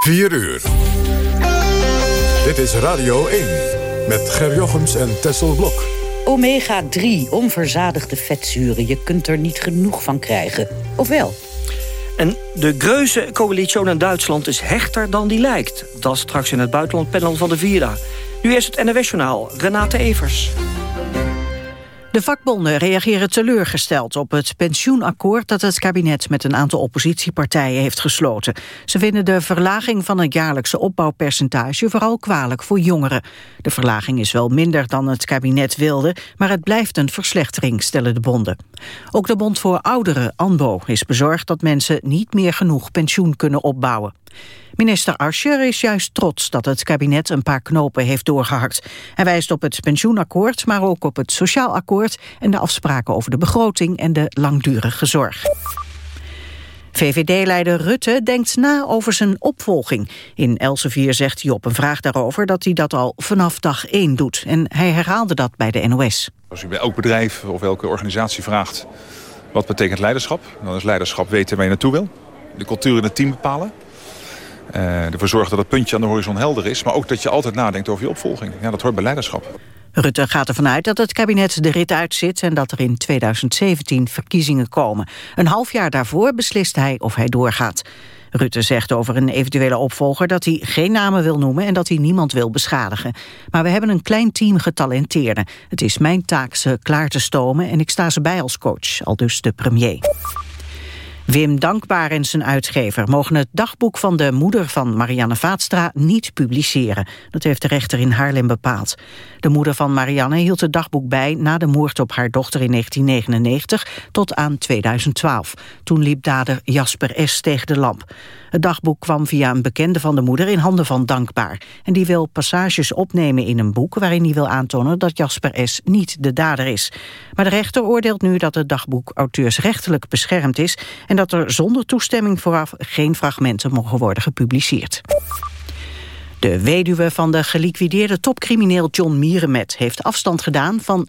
4 uur. Dit is Radio 1 met Ger Jochems en Tessel Blok. Omega-3, onverzadigde vetzuren. Je kunt er niet genoeg van krijgen. Of wel? En de Greuze coalitie in Duitsland is hechter dan die lijkt. Dat straks in het buitenlandpanel van de Vira. Nu is het NWS-journaal Renate Evers. De vakbonden reageren teleurgesteld op het pensioenakkoord dat het kabinet met een aantal oppositiepartijen heeft gesloten. Ze vinden de verlaging van het jaarlijkse opbouwpercentage vooral kwalijk voor jongeren. De verlaging is wel minder dan het kabinet wilde, maar het blijft een verslechtering, stellen de bonden. Ook de Bond voor Ouderen, ANBO, is bezorgd dat mensen niet meer genoeg pensioen kunnen opbouwen. Minister Ascher is juist trots dat het kabinet een paar knopen heeft doorgehakt. Hij wijst op het pensioenakkoord, maar ook op het sociaal akkoord... en de afspraken over de begroting en de langdurige zorg. VVD-leider Rutte denkt na over zijn opvolging. In Elsevier zegt hij op een vraag daarover dat hij dat al vanaf dag 1 doet. En hij herhaalde dat bij de NOS. Als u bij elk bedrijf of elke organisatie vraagt... wat betekent leiderschap, dan is leiderschap weten waar je naartoe wil. De cultuur in het team bepalen. Uh, ervoor zorgen dat het puntje aan de horizon helder is. Maar ook dat je altijd nadenkt over je opvolging. Ja, dat hoort bij leiderschap. Rutte gaat ervan uit dat het kabinet de rit uitzit... en dat er in 2017 verkiezingen komen. Een half jaar daarvoor beslist hij of hij doorgaat. Rutte zegt over een eventuele opvolger dat hij geen namen wil noemen... en dat hij niemand wil beschadigen. Maar we hebben een klein team getalenteerden. Het is mijn taak ze klaar te stomen en ik sta ze bij als coach, al dus de premier. Wim Dankbaar en zijn uitgever mogen het dagboek van de moeder van Marianne Vaatstra niet publiceren. Dat heeft de rechter in Haarlem bepaald. De moeder van Marianne hield het dagboek bij na de moord op haar dochter in 1999 tot aan 2012. Toen liep dader Jasper S. tegen de lamp. Het dagboek kwam via een bekende van de moeder in handen van Dankbaar. En die wil passages opnemen in een boek waarin hij wil aantonen dat Jasper S. niet de dader is. Maar de rechter oordeelt nu dat het dagboek auteursrechtelijk beschermd is... en dat er zonder toestemming vooraf geen fragmenten mogen worden gepubliceerd. De weduwe van de geliquideerde topcrimineel John Mierenmet... heeft afstand gedaan van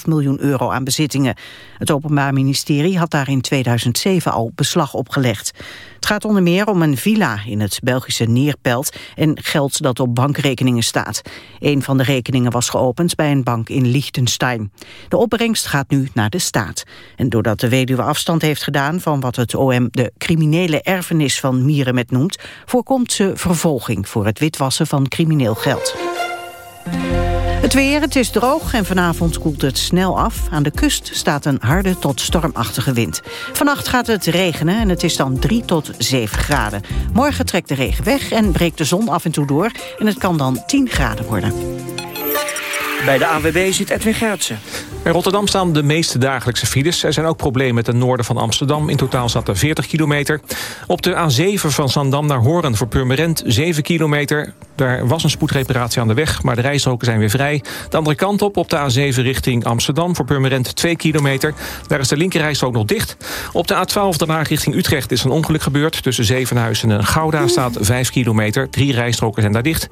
6,5 miljoen euro aan bezittingen. Het Openbaar Ministerie had daar in 2007 al beslag op gelegd. Het gaat onder meer om een villa in het Belgische Neerpelt... en geld dat op bankrekeningen staat. Een van de rekeningen was geopend bij een bank in Liechtenstein. De opbrengst gaat nu naar de staat. En doordat de weduwe afstand heeft gedaan... van wat het OM de criminele erfenis van Mierenmet noemt... voorkomt ze vervolging voor het witwassen van crimineel geld. Het weer, het is droog en vanavond koelt het snel af. Aan de kust staat een harde tot stormachtige wind. Vannacht gaat het regenen en het is dan 3 tot 7 graden. Morgen trekt de regen weg en breekt de zon af en toe door... en het kan dan 10 graden worden. Bij de AWB zit Edwin Gertsen. In Rotterdam staan de meeste dagelijkse files. Er zijn ook problemen met het noorden van Amsterdam. In totaal staat er 40 kilometer. Op de A7 van Zandam naar Horen voor Purmerend 7 kilometer. Daar was een spoedreparatie aan de weg, maar de rijstroken zijn weer vrij. De andere kant op, op de A7 richting Amsterdam voor Purmerend 2 kilometer. Daar is de linkerrijstrook nog dicht. Op de A12 daarna richting Utrecht is een ongeluk gebeurd. Tussen Zevenhuizen en Gouda staat 5 kilometer. Drie rijstroken zijn daar dicht.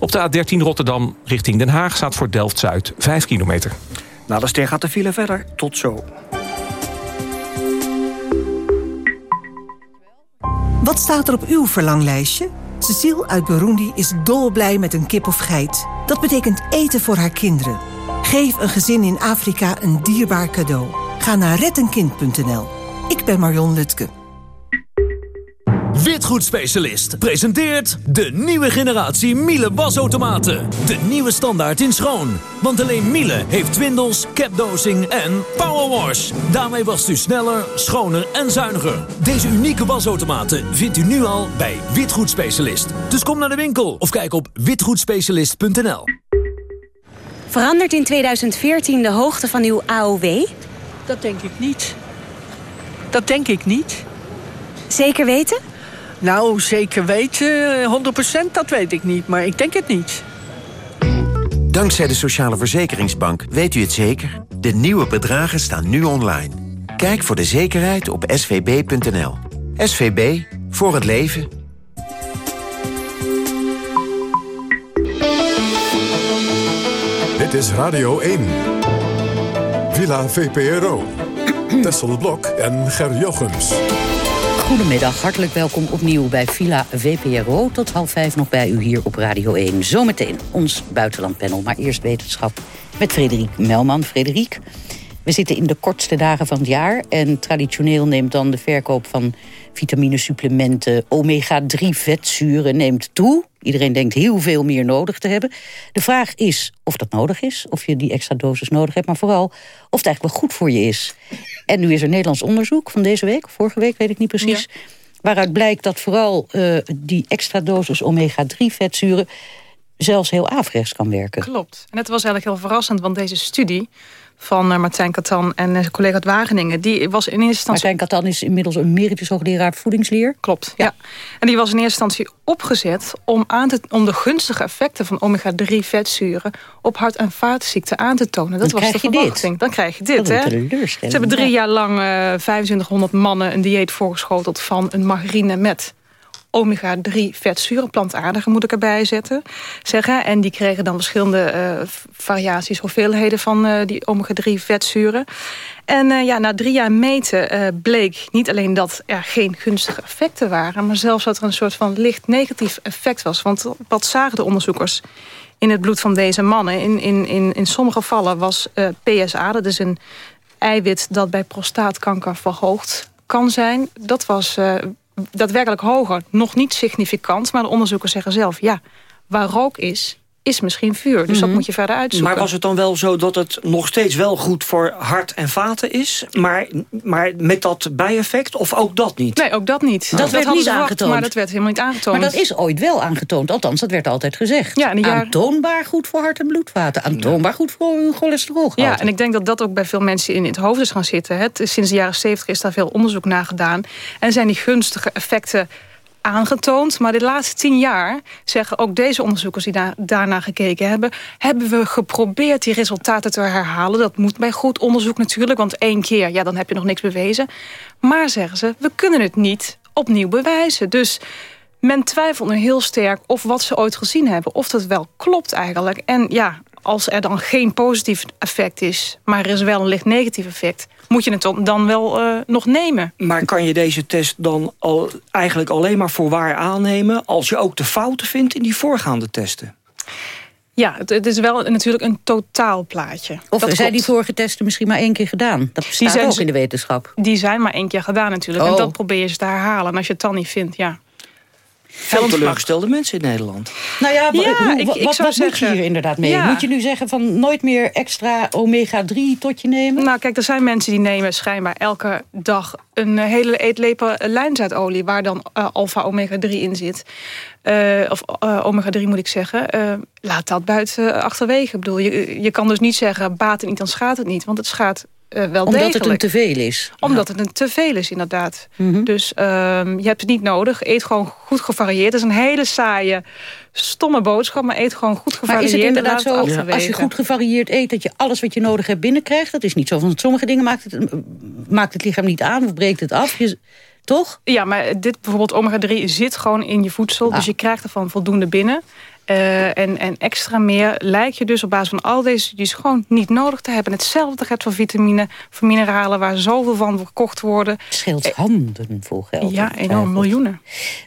Op de A13 Rotterdam richting Den Haag staat voor Delft-Zuid 5 kilometer. Na de ster gaat de file verder. Tot zo. Wat staat er op uw verlanglijstje? Cecile uit Burundi is dolblij met een kip of geit. Dat betekent eten voor haar kinderen. Geef een gezin in Afrika een dierbaar cadeau. Ga naar rettenkind.nl. Ik ben Marion Lutke. Witgoedspecialist presenteert de nieuwe generatie Miele wasautomaten. De nieuwe standaard in schoon. Want alleen Miele heeft twindels, capdosing en powerwash. Daarmee wast u sneller, schoner en zuiniger. Deze unieke wasautomaten vindt u nu al bij Witgoedspecialist. Dus kom naar de winkel of kijk op witgoedspecialist.nl. Verandert in 2014 de hoogte van uw AOW? Dat denk ik niet. Dat denk ik niet. Zeker weten? Nou, zeker weten, 100% dat weet ik niet, maar ik denk het niet. Dankzij de Sociale Verzekeringsbank weet u het zeker. De nieuwe bedragen staan nu online. Kijk voor de zekerheid op svb.nl. SVB, voor het leven. Dit is Radio 1. Villa VPRO. Tessel Blok en Ger Jochems. Goedemiddag, hartelijk welkom opnieuw bij Villa VPRO. Tot half vijf nog bij u hier op Radio 1. Zometeen ons buitenlandpanel, maar eerst wetenschap met Frederik Melman. Frederik, we zitten in de kortste dagen van het jaar... en traditioneel neemt dan de verkoop van vitaminesupplementen... omega-3 vetzuren neemt toe. Iedereen denkt heel veel meer nodig te hebben. De vraag is of dat nodig is, of je die extra dosis nodig hebt... maar vooral of het eigenlijk wel goed voor je is. En nu is er Nederlands onderzoek van deze week, vorige week weet ik niet precies... waaruit blijkt dat vooral uh, die extra dosis omega-3 vetzuren zelfs heel averechts kan werken. Klopt. En het was eigenlijk heel verrassend, want deze studie van uh, Martijn Katan en zijn collega uit Wageningen. Die was in eerste instantie... Martijn Katan is inmiddels een emeritus hoogleraar voedingsleer. Klopt, ja. En die was in eerste instantie opgezet om, aan te, om de gunstige effecten van omega-3 vetzuren op hart- en vaatziekten aan te tonen. Dat Dan was de verwachting. Dan krijg je dit, hè? Ze hebben drie jaar lang uh, 2500 mannen een dieet voorgeschoteld van een margarine met omega-3 vetzuren, plantaardige moet ik erbij zetten, zeggen. En die kregen dan verschillende uh, variaties, hoeveelheden van uh, die omega-3 vetzuren. En uh, ja, na drie jaar meten bleek niet alleen dat er geen gunstige effecten waren... maar zelfs dat er een soort van licht negatief effect was. Want wat zagen de onderzoekers in het bloed van deze mannen? In, in, in, in sommige gevallen was PSA, dat is een eiwit dat bij prostaatkanker verhoogd kan zijn. Dat was daadwerkelijk hoger. Nog niet significant, maar de onderzoekers zeggen zelf... ja, waar rook is, is misschien vuur. Dus dat Mhm. moet je verder uitzoeken. Maar was het dan wel zo dat het nog steeds wel goed voor hart en vaten is... maar, maar met dat bijeffect of ook dat niet? Nee, ook dat niet. Dat werd niet verwacht, aangetoond. Maar dat werd helemaal niet aangetoond. Maar dat is ooit wel aangetoond. Althans, dat werd altijd gezegd. Ja, Aantoonbaar goed voor hart- en bloedvaten. Aantoonbaar goed voor uw cholesterol. Ja, en ik denk dat dat ook bij veel mensen in het hoofd is gaan zitten. Het, is- sinds de jaren 70 is daar veel onderzoek naar gedaan. En zijn die gunstige effecten aangetoond. Maar de laatste tien jaar zeggen ook deze onderzoekers die daar, daarnaar gekeken hebben... hebben we geprobeerd die resultaten te herhalen. Dat moet bij goed onderzoek natuurlijk, want één keer, ja, dan heb je nog niks bewezen. Maar zeggen ze, we kunnen het niet opnieuw bewijzen. Dus men twijfelt nu heel sterk of wat ze ooit gezien hebben... of dat wel klopt eigenlijk. En ja, als er dan geen positief effect is... maar er is wel een licht negatief effect... moet je het dan- dan wel eh, nog nemen. Maar kan je deze test dan al, eigenlijk alleen maar voor waar aannemen... als je ook de fouten vindt in die voorgaande testen? Ja, het, is wel natuurlijk een totaalplaatje. Of Dat zijn die vorige testen misschien maar één keer gedaan? Dat bestaat zijn ook in de wetenschap. Die zijn maar één keer gedaan natuurlijk. En Oh. dat probeer je ze te herhalen. En als je het dan niet vindt, ja. Veel teleurgestelde mensen in Nederland. Nou ja, Ja, hoe- ik- wat, ik wat zou moet je zeggen- hier inderdaad mee? Ja. Moet je nu zeggen van nooit meer extra omega-3 tot je nemen? Nou, kijk, er zijn mensen die nemen schijnbaar elke dag een eh, hele eetlepel lijnzaadolie... waar dan eh, alfa-omega-3 in zit. Eh, of eh, omega-3 moet ik zeggen. Eh, laat dat buiten achterwege. Ik bedoel, je, je kan dus niet zeggen, baat het niet, dan schaadt het niet. Want het schaadt eh, wel Omdat degelijk. het een teveel is. Omdat het een teveel is, inderdaad. Mhm. Dus ehm, je hebt het niet nodig. Eet gewoon goed gevarieerd. Het is een hele saaie, stomme boodschap. Maar eet gewoon goed Maar gevarieerd. is het inderdaad zo, als je goed gevarieerd eet... dat je alles wat je nodig hebt binnenkrijgt? Dat is niet zo. Want sommige dingen maakt het, maakt het lichaam niet aan of breekt het af. Je, toch? Ja, maar dit bijvoorbeeld omega-3 zit gewoon in je voedsel. Ah. Dus je krijgt ervan voldoende binnen. Eh, en, en extra meer lijkt je dus op basis van al deze studies gewoon niet nodig te hebben. Hetzelfde geldt voor vitamine, voor mineralen waar zoveel van verkocht worden. Het scheelt handen vol geld. Ja, enorm, miljoenen.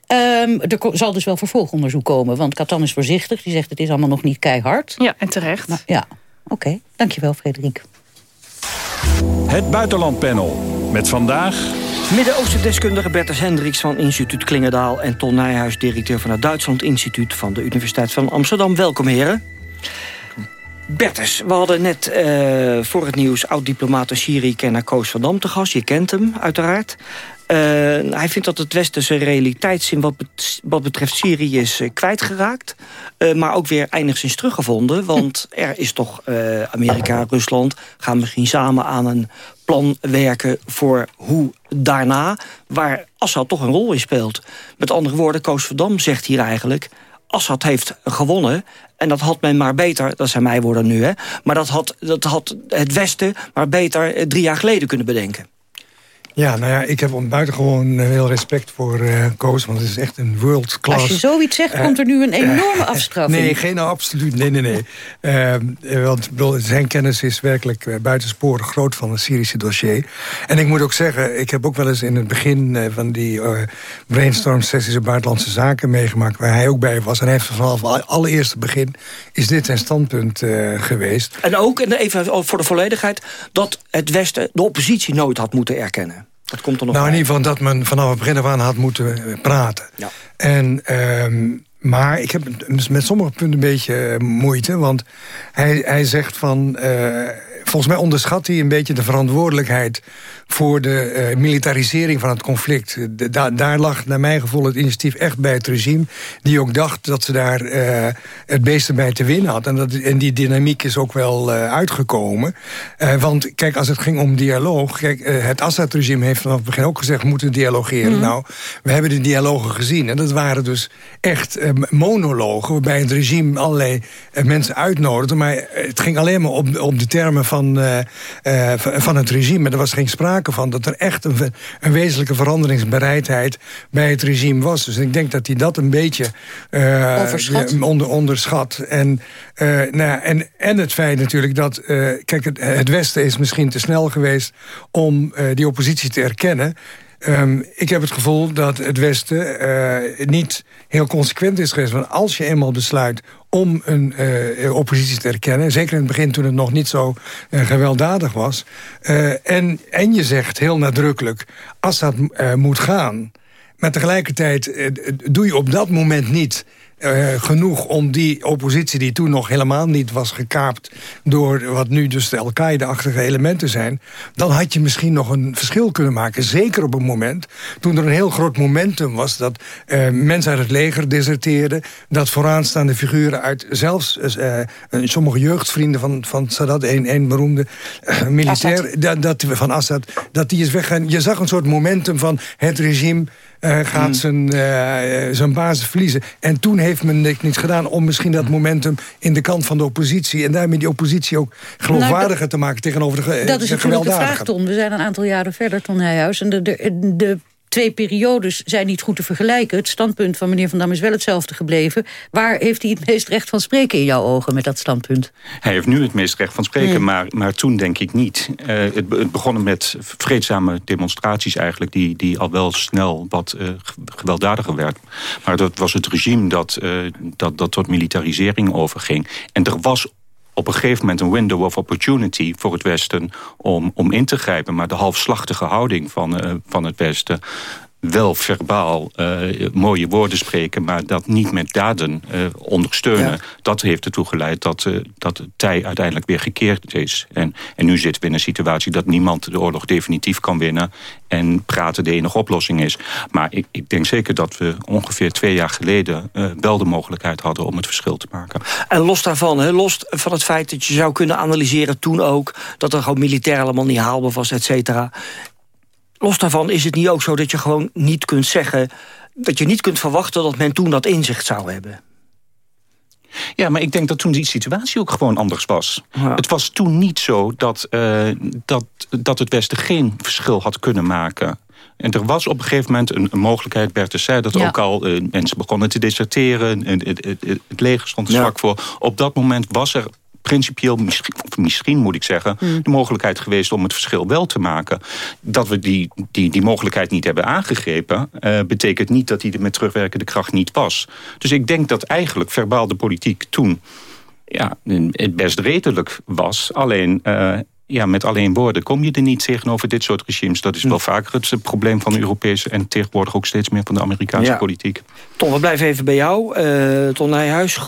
Ehm, er zal dus wel vervolgonderzoek komen. Want Catan is voorzichtig. Die zegt het is allemaal nog niet keihard. Ja, en terecht. Maar, ja, oké. Dankjewel, Frederik. Het Buitenlandpanel. Met vandaag... Midden-Oosten-deskundige Bertus Hendricks van instituut Klingendaal... en Ton Nijhuis, directeur van het Duitsland Instituut... van de Universiteit van Amsterdam. Welkom, heren. Bertus, we hadden net eh, voor het nieuws... oud-diplomaat en Syrië-kenner Koos van Dam te gast. Je kent hem, uiteraard. Eh, hij vindt dat het westerse realiteitszin wat, bet- wat betreft Syrië is eh, kwijtgeraakt. Eh, maar ook weer enigszins teruggevonden. Want er is toch Amerika, Rusland... gaan misschien samen aan een plan werken voor hoe daarna... waar Assad toch een rol in speelt. Met andere woorden, Koos van Dam zegt hier eigenlijk... Assad heeft gewonnen. En dat had men maar beter, dat zijn mijn woorden nu... Hè, maar dat had, dat had het Westen maar beter drie jaar geleden kunnen bedenken. Ja, nou ja, ik heb buitengewoon heel respect voor uh, Koos, want het is echt een world class. Als je zoiets zegt, komt er nu een enorme afstraffing. Nee, geen absoluut, nee, nee, nee. uh, want bedoel, zijn kennis is werkelijk uh, buitensporig groot van het Syrische dossier. En ik moet ook zeggen, ik heb ook wel eens in het begin van die brainstorm sessies op buitenlandse zaken meegemaakt, waar hij ook bij was. En hij heeft vanaf het allereerste begin, is dit zijn standpunt geweest. En ook, en even voor de volledigheid, dat het Westen de oppositie nooit had moeten erkennen. Dat komt er nog nou, in ieder geval dat men vanaf het begin af aan had moeten eh, praten. Ja. En, um, maar ik heb met sommige punten een beetje eh, moeite. Want hij, hij zegt van... Uh, volgens mij onderschat hij een beetje de verantwoordelijkheid voor de uh, militarisering van het conflict. Da, daar lag naar mijn gevoel het initiatief echt bij het regime... die ook dacht dat ze daar uh, het beeste bij te winnen had. En, dat, en die dynamiek is ook wel uh, uitgekomen. want kijk, als het ging om dialoog... Kijk, het Assad-regime heeft vanaf het begin ook gezegd... we moeten dialogeren. Mm. Nou, we hebben de dialogen gezien. En dat waren dus echt monologen... waarbij het regime allerlei mensen uitnodigde. Maar het ging alleen maar op, op de termen van, van het regime. Er was geen sprake van... dat er echt een, een wezenlijke veranderingsbereidheid bij het regime was. Dus ik denk dat hij dat een beetje uh, onder, onderschat. En, uh, nou ja, en, en het feit natuurlijk dat... Uh, kijk, het, het, Westen is misschien te snel geweest om die oppositie te erkennen... Um, ik heb het gevoel dat het Westen uh, niet heel consequent is geweest. Want als je eenmaal besluit om een uh, oppositie te erkennen... zeker in het begin toen het nog niet zo gewelddadig was... en, en je zegt heel nadrukkelijk, Assad moet gaan... maar tegelijkertijd doe je op dat moment niet uh, genoeg om die oppositie die toen nog helemaal niet was gekaapt... door wat nu dus de Al-Qaeda-achtige elementen zijn... dan had je misschien nog een verschil kunnen maken. Zeker op een moment toen er een heel groot momentum was... dat uh, mensen uit het leger deserteerden... dat vooraanstaande figuren uit zelfs uh, sommige jeugdvrienden van, van Sadat... een, een beroemde militair dat, dat, van Assad, dat die is weggaan. Je zag een soort momentum van het regime gaat mm. zijn, uh, zijn basis verliezen. En toen heeft men niks gedaan om misschien dat momentum in de kant van de oppositie... en daarmee die oppositie ook geloofwaardiger nou, te maken tegenover de, Dat is natuurlijk de vraag, Ton. We zijn een aantal jaren verder, Ton Heijhuis. En de, de, de twee periodes zijn niet goed te vergelijken. Het standpunt van meneer Van Dam is wel hetzelfde gebleven. Waar heeft hij het meest recht van spreken in jouw ogen met dat standpunt? Hij heeft nu het meest recht van spreken, maar, maar toen denk ik niet. Uh, het, het begon met vreedzame demonstraties eigenlijk... die, die al wel snel wat uh, gewelddadiger werd. Maar dat was het regime dat, uh, dat, dat tot militarisering overging. En er was op een gegeven moment een window of opportunity voor het Westen om, om in te grijpen. Maar de halfslachtige houding van, uh, van het Westen wel verbaal uh, mooie woorden spreken... maar dat niet met daden uh, ondersteunen. Dat heeft ertoe geleid dat, uh, dat het tij uiteindelijk weer gekeerd is. En, en nu zitten we in een situatie dat niemand de oorlog definitief kan winnen... en praten de enige oplossing is. Maar ik, ik denk zeker dat we ongeveer twee jaar geleden... wel de mogelijkheid hadden om het verschil te maken. En los daarvan, he, los van het feit dat je zou kunnen analyseren toen ook... dat er gewoon militair allemaal niet haalbaar was, et cetera los daarvan is het niet ook zo dat je gewoon niet kunt zeggen... dat je niet kunt verwachten dat men toen dat inzicht zou hebben. Ja, maar ik denk dat toen die situatie ook gewoon anders was. Het was toen niet zo dat, uh, dat, dat het Westen geen verschil had kunnen maken. En er was op een gegeven moment een, een mogelijkheid, Bertus zei dat ook al, uh, mensen begonnen te deserteren, het, het, het, het leger stond er zwak voor. Op dat moment was er principieel, misschien, misschien moet ik zeggen... Hmm. de mogelijkheid geweest om het verschil wel te maken. Dat we die, die, die mogelijkheid niet hebben aangegrepen... Uh, betekent niet dat die er met terugwerkende kracht niet was. Dus ik denk dat eigenlijk verbaal de politiek toen ja, het best redelijk was. Alleen uh, ja, met alleen woorden kom je er niet tegenover dit soort regimes. Dat is wel vaker het probleem van de Europese... en tegenwoordig ook steeds meer van de Amerikaanse politiek. Ton, we blijven even bij jou. Uh, Ton Nijhuis, uh,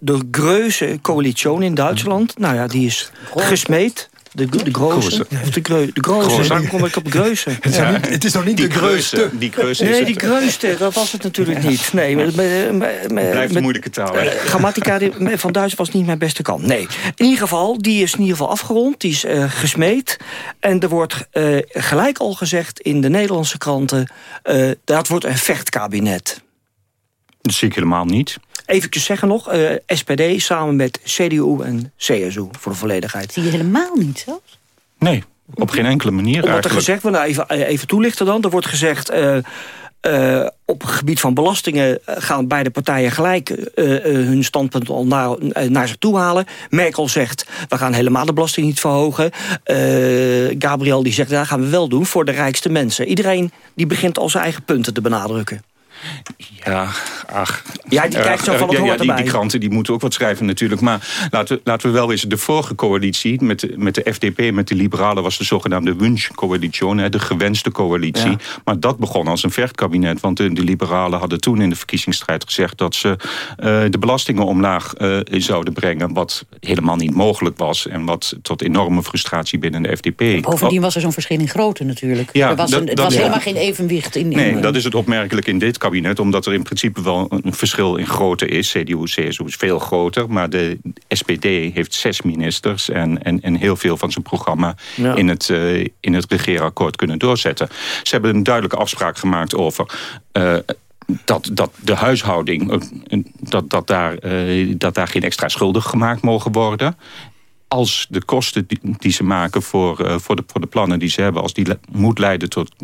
de Greuze coalitie in Duitsland... nou ja, die is gesmeed de, de Groze. Of de, greu, de Groze. Waarom kom ik op Greuze? Het, ja. het is nog niet de Greuste. Die Greuze nee, die Greuste, dat was het natuurlijk niet. Nee, met, met, met, Blijft een moeilijke taal. Uh, grammatica van Duits was niet mijn beste kant. Nee. In ieder geval, die is in ieder geval afgerond. Die is uh, gesmeed. En er wordt uh, gelijk al gezegd in de Nederlandse kranten... dat wordt een vechtkabinet. Dat zie ik helemaal niet. Even zeggen nog, uh, eh, SPD samen met CDU en CSU voor de volledigheid. Zie je helemaal niet zelfs? Nee, Op geen enkele manier Omdat er gezegd wordt, nou even, even toelichten dan. Er wordt gezegd... Uh, op het gebied van belastingen gaan beide partijen gelijk uh, uh, hun standpunt al naar, naar zich toe halen. Merkel zegt, we gaan helemaal de belasting niet verhogen. Gabriel die zegt, dat gaan we wel doen voor de rijkste mensen. Iedereen die begint al zijn eigen punten te benadrukken. Ja, ach. Ja, die kijkt zo van het ja, ja, die, die, kranten die moeten ook wat schrijven natuurlijk. Maar laten we, laten we wel eens de vorige coalitie met de, met de FDP, met de liberalen... was de zogenaamde Wunsch-coalitie, de gewenste coalitie. Ja. Maar dat begon als een vechtkabinet. Want de, de, liberalen hadden toen in de verkiezingsstrijd gezegd... dat ze uh, de belastingen omlaag uh, zouden brengen. Wat helemaal niet mogelijk was. En wat tot enorme frustratie binnen de FDP. Bovendien was er zo'n verschil in grootte natuurlijk. Ja, er was, dat, een, het dat, was ja. helemaal geen evenwicht in... Nee, in, dat is het opmerkelijk in dit kabinet. Omdat er in principe wel een verschil in grootte is. CDU, CSU is veel groter. Maar de SPD heeft zes ministers. En, en, en heel veel van zijn programma Ja. in, het, uh, in het regeerakkoord kunnen doorzetten. Ze hebben een duidelijke afspraak gemaakt over... Uh, dat, dat de huishouding, uh, dat, dat, daar, dat daar geen extra schuldig gemaakt mogen worden als de kosten die, die ze maken voor, uh, voor, de, voor de plannen die ze hebben... als die le moet leiden tot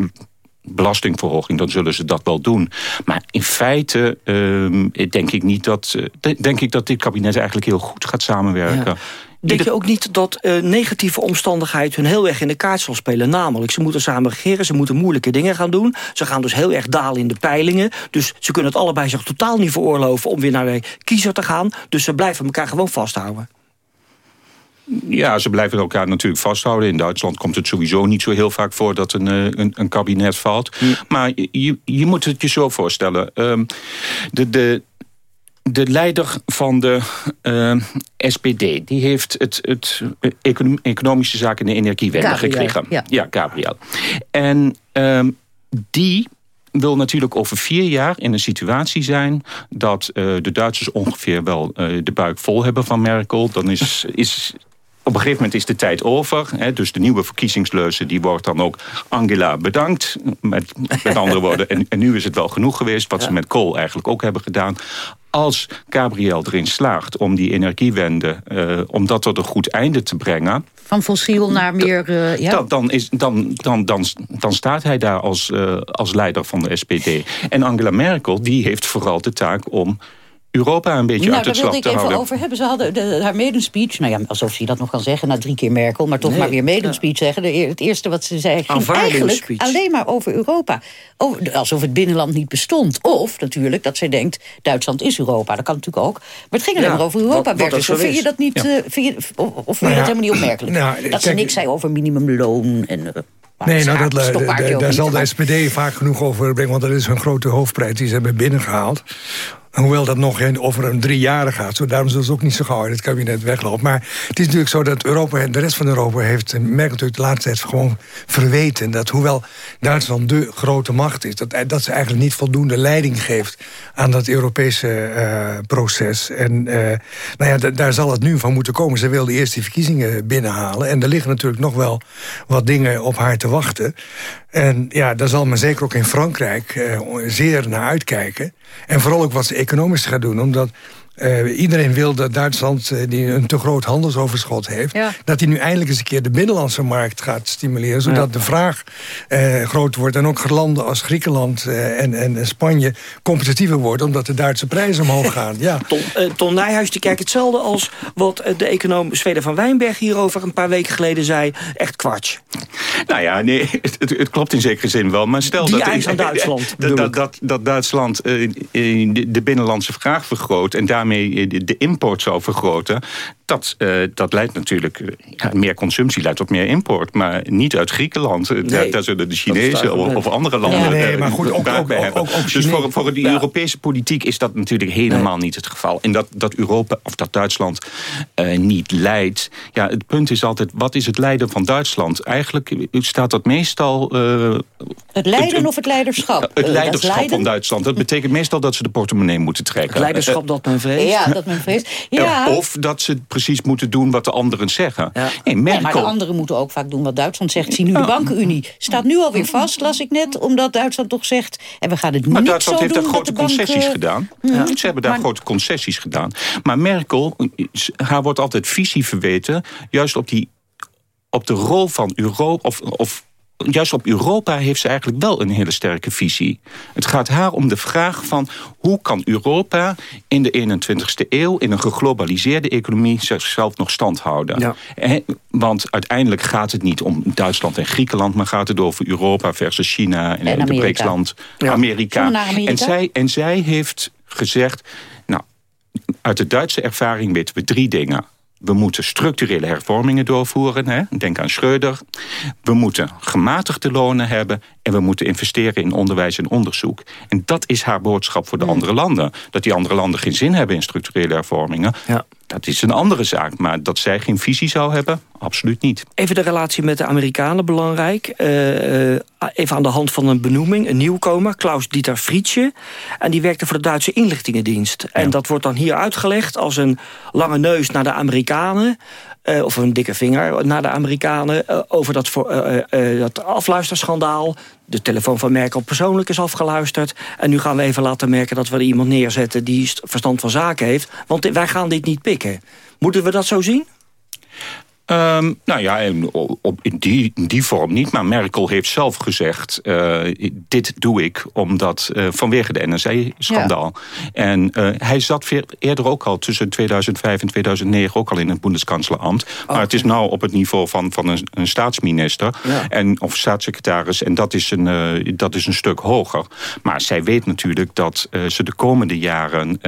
belastingverhoging, dan zullen ze dat wel doen. Maar in feite uh, denk, ik niet dat, uh, denk ik dat dit kabinet eigenlijk heel goed gaat samenwerken. Ja. Denk je ook niet dat uh, negatieve omstandigheid hun heel erg in de kaart zal spelen? Namelijk, ze moeten samen regeren, ze moeten moeilijke dingen gaan doen. Ze gaan dus heel erg dalen in de peilingen. Dus ze kunnen het allebei zich totaal niet veroorloven om weer naar de kiezer te gaan. Dus ze blijven elkaar gewoon vasthouden. Ja, ze blijven elkaar natuurlijk vasthouden. In Duitsland komt het sowieso niet zo heel vaak voor dat een, een, een kabinet valt. Ja. Maar je, je moet het je zo voorstellen. Um, de, de, de leider van de uh, SPD, die heeft het, het econom, economische zaken en de energiewende Gabriel, gekregen. Ja, ja Gabriel. En um, die wil natuurlijk over vier jaar in een situatie zijn... dat uh, de Duitsers ongeveer wel uh, de buik vol hebben van Merkel. Dan is, is op een gegeven moment is de tijd over. Hè, dus de nieuwe verkiezingsleuze die wordt dan ook Angela bedankt. Met, met andere woorden, en, en, nu is het wel genoeg geweest... wat ja. ze met Kool eigenlijk ook hebben gedaan. Als Gabriel erin slaagt om die energiewende... Uh, om dat tot een goed einde te brengen... Van fossiel naar meer... Uh, ja. dan, dan, is, dan, dan, dan, dan staat hij daar als, uh, als leider van de SPD. En Angela Merkel die heeft vooral de taak om Europa een beetje nou, uit het slag te houden. Daar wilde ik even over hebben. Ze hadden de, haar maiden-speech, nou ja, alsof ze dat nog kan zeggen... na drie keer Merkel, maar toch Nee, maar weer maiden-speech ja. zeggen. De, het eerste wat ze zei ging eigenlijk alleen maar over Europa. Over, alsof het binnenland niet bestond. Of natuurlijk dat zij denkt, Duitsland is Europa. Dat kan natuurlijk ook. Maar het ging alleen Ja, maar over Europa, wat- wat zo vind je dat niet... eh, vind je, of of vind je Nou ja, dat helemaal niet opmerkelijk? nou, dat ze niks zei over minimumloon en... eh, Nee, nou, dat, stokpaardje daar- ook daar zal de SPD vaak genoeg over brengen... want dat is een grote hoofdprijs die ze hebben binnengehaald. Hoewel dat nog over een drie jaren gaat. Zo, daarom zullen ze ook niet zo gauw in het kabinet weglopen. Maar het is natuurlijk zo dat Europa, de rest van Europa... heeft, merkt natuurlijk de laatste tijd gewoon verweten... dat hoewel Duitsland de grote macht is... dat, dat ze eigenlijk niet voldoende leiding geeft... aan dat Europese uh, proces. En uh, nou ja, daar zal het nu van moeten komen. Ze wil de eerste verkiezingen binnenhalen. En er liggen natuurlijk nog wel wat dingen op haar te wachten. En ja, daar zal men zeker ook in Frankrijk uh, zeer naar uitkijken. En vooral ook wat ze economisch gaat doen. Omdat uh, iedereen wil dat Duitsland, uh, die een te groot handelsoverschot heeft... Ja. dat die nu eindelijk eens een keer de binnenlandse markt gaat stimuleren... zodat Ja. de vraag uh, groot wordt. En ook landen als Griekenland en, en Spanje competitiever worden... omdat de Duitse prijzen omhoog gaan. Ja. Ton, uh, Ton Nijhuis die kijkt hetzelfde als wat de econoom Zweden van Wijnberg hierover een paar weken geleden zei. Echt kwartje. Nou ja, nee, het, het, het klopt in zekere zin wel. Maar stel Die dat, eis aan Duitsland, dat, dat, dat, dat Duitsland uh, de binnenlandse vraag vergroot... en daarmee de, de import zou vergroten... Dat, uh, dat leidt natuurlijk... Uh, ja, meer consumptie leidt tot meer import. Maar niet uit Griekenland. Nee, daar, daar, zullen de Chinezen of, of, andere landen ja, nee, maar goed, ook, ook, bij ook, hebben. ook, ook dus voor, voor de ja. Europese politiek is dat natuurlijk helemaal nee. niet het geval. En dat, dat Europa of dat Duitsland uh, niet leidt. Ja, het punt is altijd, wat is het leiden van Duitsland? Eigenlijk staat dat meestal... het leiden het, of het leiderschap? Het leiderschap van Duitsland. Dat betekent meestal dat ze de portemonnee moeten trekken. Het leiderschap dat men vreest. Ja, dat men vreest. Ja. Of dat ze precies moeten doen wat de anderen zeggen. Ja. Nee, Merkel... nee, maar de anderen moeten ook vaak doen wat Duitsland zegt. Zie nu de bankenunie staat nu alweer vast, las ik net. Omdat Duitsland toch zegt... en we gaan het maar niet Duitsland zo heeft doen daar grote concessies gedaan. Ja. Ze hebben daar maar... grote concessies gedaan. Maar Merkel, haar wordt altijd visie verweten... juist op die op de rol van Europa... Of, of juist op Europa heeft ze eigenlijk wel een hele sterke visie. Het gaat haar om de vraag van hoe kan Europa in de 21ste eeuw... in een geglobaliseerde economie zichzelf nog stand houden. Ja. Want uiteindelijk gaat het niet om Duitsland en Griekenland... maar gaat het over Europa versus China en, en de BRICS-land Amerika. Amerika. En, zij, en zij heeft gezegd... nou, uit de Duitse ervaring weten we drie dingen we moeten structurele hervormingen doorvoeren. Hè? Denk aan Schreuder. We moeten gematigde lonen hebben. En we moeten investeren in onderwijs en onderzoek. En dat is haar boodschap voor de andere landen. Dat die andere landen geen zin hebben in structurele hervormingen. Ja. Dat is een andere zaak. Maar dat zij geen visie zou hebben, absoluut niet. Even de relatie met de Amerikanen belangrijk. Uh, even aan de hand van een benoeming. Een nieuwkomer, Klaus-Dieter Frietje. En die werkte voor de Duitse inlichtingendienst. En dat wordt dan hier uitgelegd als een lange neus naar de Amerikanen. Uh, of een dikke vinger naar de Amerikanen... Uh, over dat, uh, dat afluisterschandaal. De telefoon van Merkel persoonlijk is afgeluisterd. En nu gaan we even laten merken dat we er iemand neerzetten... die verstand van zaken heeft. Want wij gaan dit niet pikken. Moeten we dat zo zien? Um, nou ja, op, in, die, in die vorm niet. Maar Merkel heeft zelf gezegd... Uh, dit doe ik omdat, uh, vanwege de NSA-schandaal. Ja. En uh, hij zat eerder ook al tussen 2005 en 2009... ook al in het Bundeskanzlerambt. Oh, maar het is nou op het niveau van, van een, een staatsminister... Ja. En, of staatssecretaris. En dat is, een, dat is een stuk hoger. Maar zij weet natuurlijk dat ze de komende jaren...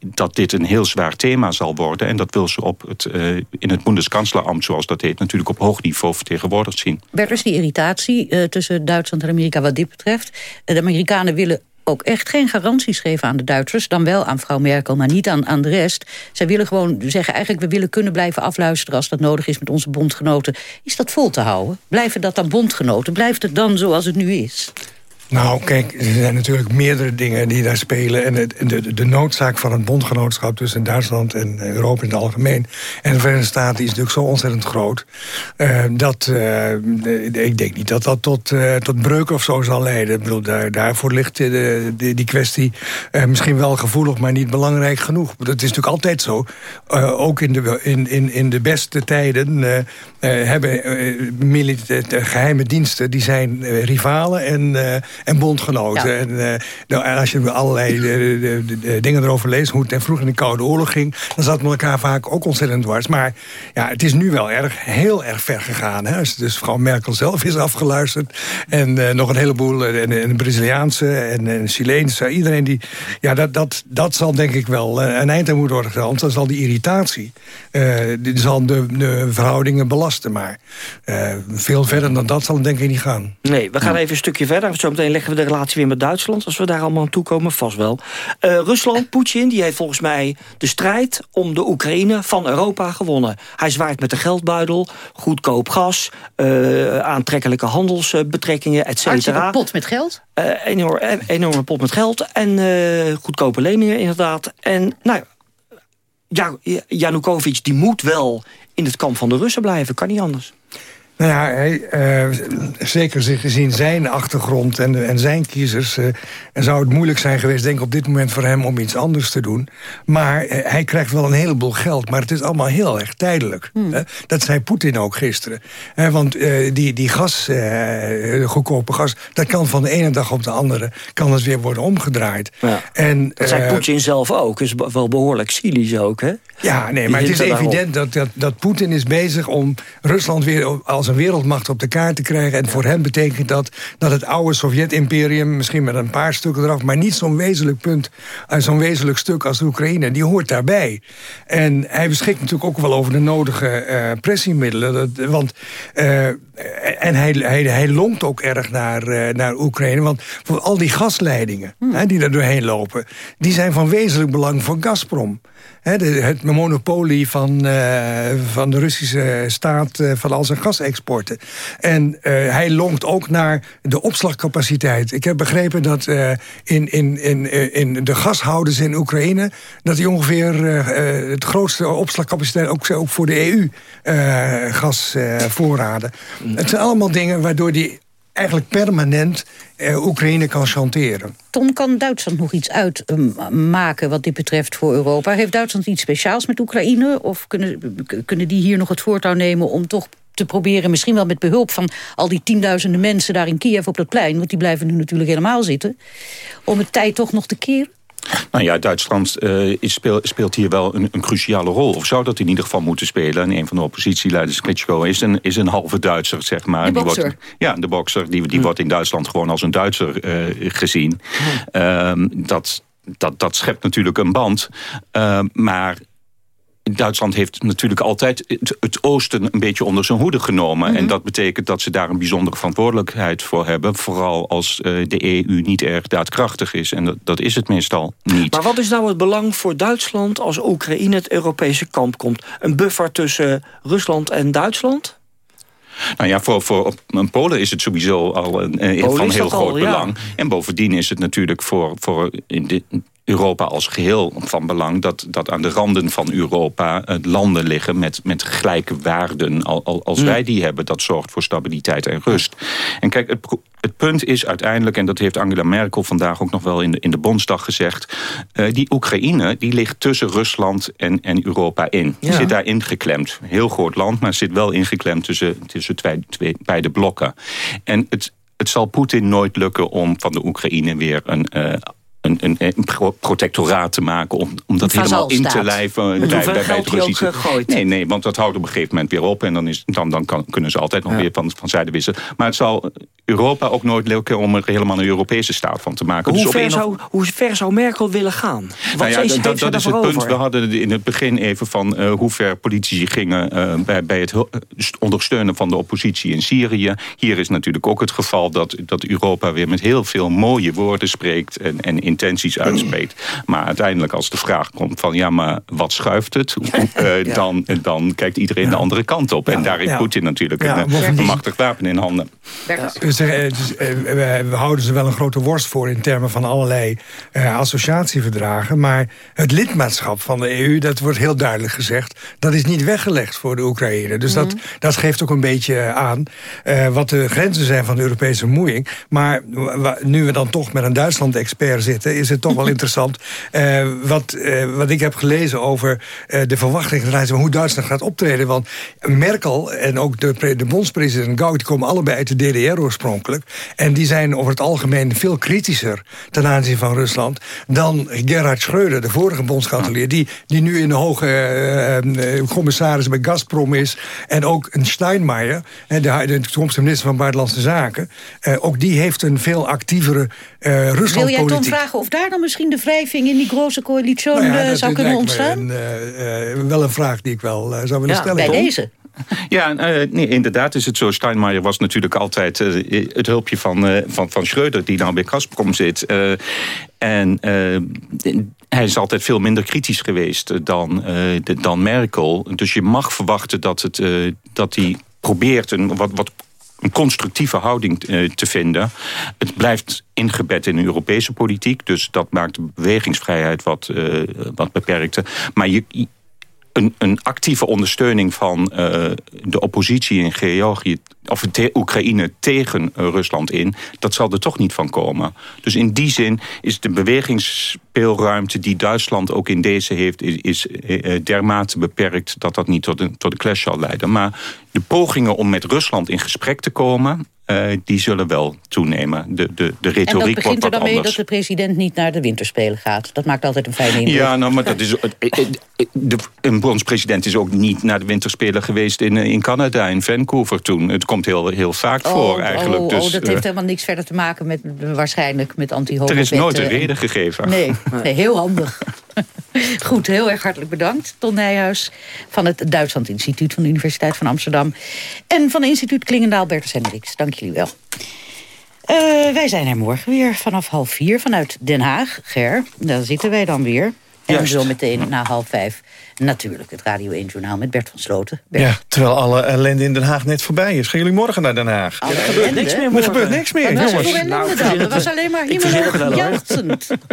dat dit een heel zwaar thema zal worden. En dat wil ze op het, in het Zoals dat heet, natuurlijk op hoog niveau vertegenwoordigd zien. is die irritatie uh, tussen Duitsland en Amerika wat dit betreft. Eh, de Amerikanen willen ook echt geen garanties geven aan de Duitsers. Dan wel aan mevrouw Merkel, maar niet aan, aan de rest. Zij willen gewoon zeggen, eigenlijk we willen kunnen blijven afluisteren... als dat nodig is met onze bondgenoten. Is dat vol te houden? Blijven dat dan bondgenoten? Blijft het dan zoals het nu is? Nou, kijk, er zijn natuurlijk meerdere dingen die daar spelen. En de, de, de noodzaak van het bondgenootschap tussen Duitsland en Europa in het algemeen... en de Verenigde Staten is natuurlijk zo ontzettend groot... Uh, dat uh, ik denk niet dat dat tot, uh, tot breuk of zo zal leiden. Ik bedoel, daar, daarvoor ligt de, die kwestie misschien wel gevoelig, maar niet belangrijk genoeg. Dat is natuurlijk altijd zo. ook in de, in, in, in de beste tijden hebben geheime diensten... die zijn rivalen en en bondgenoten. En, uh, nou, en, als je allerlei de, de, de, dingen erover leest... hoe het ten vroeg in de Koude Oorlog ging... dan zat men elkaar vaak ook ontzettend dwars. Maar ja, het is nu wel erg, heel erg ver gegaan. Hè? Dus, dus mevrouw Merkel zelf is afgeluisterd. En uh, nog een heleboel, eh, en, en Braziliaanse en, en Chileense. Iedereen die... Ja, dat, dat, dat zal denk ik wel een eind aan moeten worden gedaan. Want dan zal die irritatie... Uh, die zal de, de verhoudingen belasten. Maar veel verder dan dat zal het denk ik niet gaan. Nee, we gaan even een stukje verder. Zo leggen we de relatie weer met Duitsland... als we daar allemaal aan toekomen, vast wel. Uh, Rusland, Poetin, die heeft volgens mij de strijd om de Oekraïne van Europa gewonnen. Hij zwaait met de geldbuidel, goedkoop gas... Uh, aantrekkelijke handelsbetrekkingen, et cetera. Een pot met geld? Uh, enorm, enorme pot met geld en goedkope leningen inderdaad. En nou ja, Janukovic die moet wel in het kamp van de Russen blijven, kan niet anders. Nou ja, hij, uh, zeker gezien zijn achtergrond en, en zijn kiezers... Uh, zou het moeilijk zijn geweest, denk ik, op dit moment voor hem... om iets anders te doen. Maar uh, hij krijgt wel een heleboel geld. Maar het is allemaal heel erg tijdelijk. Hmm. dat zei Poetin ook gisteren. want die, die gas, goedkope gas... dat kan van de ene dag op de andere kan het weer worden omgedraaid. Ja. En, dat zei Poetin zelf ook. is wel behoorlijk cynisch ook, hè? Ja, nee, maar het is evident dat, dat, dat Poetin is bezig om Rusland weer als een wereldmacht op de kaart te krijgen. En voor hem betekent dat dat het oude Sovjet-imperium... misschien met een paar stukken eraf, maar niet zo'n wezenlijk punt... Uh, zo'n wezenlijk stuk als de Oekraïne, die hoort daarbij. En hij beschikt natuurlijk ook wel over de nodige uh, pressiemiddelen. Dat, want, uh, en hij, hij, hij longt ook erg naar, naar Oekraïne. Want voor al die gasleidingen hmm. hè, die er doorheen lopen... die zijn van wezenlijk belang voor Gazprom het monopolie van, uh, van de Russische staat uh, van al zijn gasexporten. En uh, hij longt ook naar de opslagcapaciteit. Ik heb begrepen dat in, in, in, in de gashouders in Oekraïne... dat die ongeveer het grootste opslagcapaciteit ook, ook voor de EU gasvoorraden. Het zijn allemaal dingen waardoor die eigenlijk permanent eh, Oekraïne kan chanteren. Ton, kan Duitsland nog iets uitmaken wat dit betreft voor Europa? Heeft Duitsland iets speciaals met Oekraïne? Of kunnen, kunnen die hier nog het voortouw nemen om toch te proberen... misschien wel met behulp van al die tienduizenden mensen daar in Kiev op dat plein... want die blijven nu natuurlijk helemaal zitten... om het tijd toch nog te keren? Nou ja, Duitsland uh, speelt, speelt hier wel een, een, cruciale rol. Of zou dat in ieder geval moeten spelen. En een van de oppositieleiders, Klitschko, is een, is een halve Duitser, zeg maar. De bokser. Die wordt, ja, de bokser. Die, die hm. wordt in Duitsland gewoon als een Duitser uh, gezien. Hm. Uh, dat, dat, dat schept natuurlijk een band. Uh, maar Duitsland heeft natuurlijk altijd het, oosten een beetje onder zijn hoede genomen. En mhm. dat betekent dat ze daar een bijzondere verantwoordelijkheid voor hebben. Vooral als uh, de EU niet erg daadkrachtig is. En dat, dat is het meestal niet. Maar wat is nou het belang voor Duitsland als Oekraïne het Europese kamp komt? Een buffer tussen Rusland en Duitsland? Nou ja, voor, voor Polen is het sowieso al een, eh, van heel groot belang. En bovendien is het natuurlijk voor, voor in de, Europa als geheel van belang... dat, dat aan de randen van Europa uh, landen liggen met, met gelijke waarden al, als mm. wij die hebben. Dat zorgt voor stabiliteit en rust. En kijk, het, het punt is uiteindelijk, en dat heeft Angela Merkel vandaag ook nog wel in de, in de Bondsdag gezegd... Uh, die Oekraïne die ligt tussen Rusland en, en Europa in. Ja. Zit daar ingeklemd. Heel groot land, maar zit wel ingeklemd tussen, tussen twee, twee, beide blokken. En het, het zal Poetin nooit lukken om van de Oekraïne weer een uh, een, een, een, protectoraat te maken... om, om dat helemaal in te lijven bij, bij, bij het Russische... Nee, nee, want dat houdt op een gegeven moment weer op... en dan, is, dan, dan kan, kunnen ze altijd nog weer van, van zijde wisselen. Maar het zal Europa ook nooit lukken om er helemaal een Europese staat van te maken. Hoe, dus ver, zou, hoe ver zou Merkel willen gaan? Wat nou ja, dat, dat is het punt. We hadden in het begin even van uh, hoe ver politici gingen... Uh, bij, bij het ondersteunen van de oppositie in Syrië. Hier is natuurlijk ook het geval dat, dat Europa weer met heel veel mooie woorden spreekt... en, en intenties uitspreekt. Maar uiteindelijk als de vraag komt van ja, maar wat schuift het? Uh, dan, dan kijkt iedereen de andere kant op. En daar heeft Poetin natuurlijk een, een machtig wapen in handen. Eh, dus, eh, we houden ze wel een grote worst voor in termen van allerlei uh, associatieverdragen. Maar het lidmaatschap van de EU, dat wordt heel duidelijk gezegd... dat is niet weggelegd voor de Oekraïne. Dus dat, mhm. dat geeft ook een beetje aan uh, wat de grenzen zijn van de Europese moeiing. Maar nu we dan toch met een Duitsland-expert zitten... is het toch wel interessant uh, wat, wat ik heb gelezen over de verwachtingen... van hoe Duitsland gaat optreden. Want Merkel en ook de, de bondspresident Gauck... die komen allebei uit de DDR oorspronkelijk. En die zijn over het algemeen veel kritischer ten aanzien van Rusland... dan Gerhard Schröder, de vorige bondskanselier... die, die nu in de hoge uh, commissaris bij Gazprom is... en ook een Steinmeier, de, de toekomstige minister van Buitenlandse Zaken... Uh, ook die heeft een veel actievere uh, Ruslandpolitiek. Wil jij vragen of daar dan misschien de wrijving... in die grote coalitie nou zou kunnen ontstaan? Een, wel een vraag die ik wel zou willen ja, stellen. Bij deze? Ja, uh, nee, inderdaad is het zo. Steinmeier was natuurlijk altijd uh, het hulpje van, uh, van, van Schreuder... die nou bij Gazprom zit. en hij is altijd veel minder kritisch geweest dan, de, dan Merkel. Dus je mag verwachten dat, het, dat hij probeert een wat, wat een constructieve houding te vinden. Het blijft ingebed in de Europese politiek. Dus dat maakt de bewegingsvrijheid wat, uh, wat beperkter. Maar je, een, een actieve ondersteuning van uh, de oppositie in Georgië of de Oekraïne tegen uh, Rusland in, dat zal er toch niet van komen. Dus in die zin is de bewegingsspeelruimte die Duitsland ook in deze heeft, is, is uh, dermate beperkt dat dat niet tot een, tot een clash zal leiden. Maar de pogingen om met Rusland in gesprek te komen, uh, die zullen wel toenemen. De, de, de retoriek en dat begint er dan mee dat de president niet naar de winterspelen gaat. Dat maakt altijd een fijne indruk. Ja, nou, maar dat is, de, een bondspresident is ook niet naar de winterspelen geweest in, in Canada, in Vancouver toen. Het komt heel, heel vaak oh, voor eigenlijk. Oh, dus, oh, dat heeft helemaal niks verder te maken met waarschijnlijk met anti Er is nooit een reden gegeven. Nee, nee heel handig. Goed, heel erg hartelijk bedankt. Ton Nijhuis van het Duitsland Instituut van de Universiteit van Amsterdam. En van het instituut Klingendaal Bertus Hendricks. Dank jullie wel. Uh, wij zijn er morgen weer vanaf half vier vanuit Den Haag. Ger, daar zitten wij dan weer. En zo meteen na half vijf natuurlijk het Radio 1-journaal met Bert van Sloten. Bert. Ja, terwijl alle ellende in Den Haag net voorbij is. Gaan jullie morgen naar Den Haag? er gebeurt niks meer Er gebeurt niks meer, Wat jongens. Was nou, dan? Dat was alleen maar hemelhoog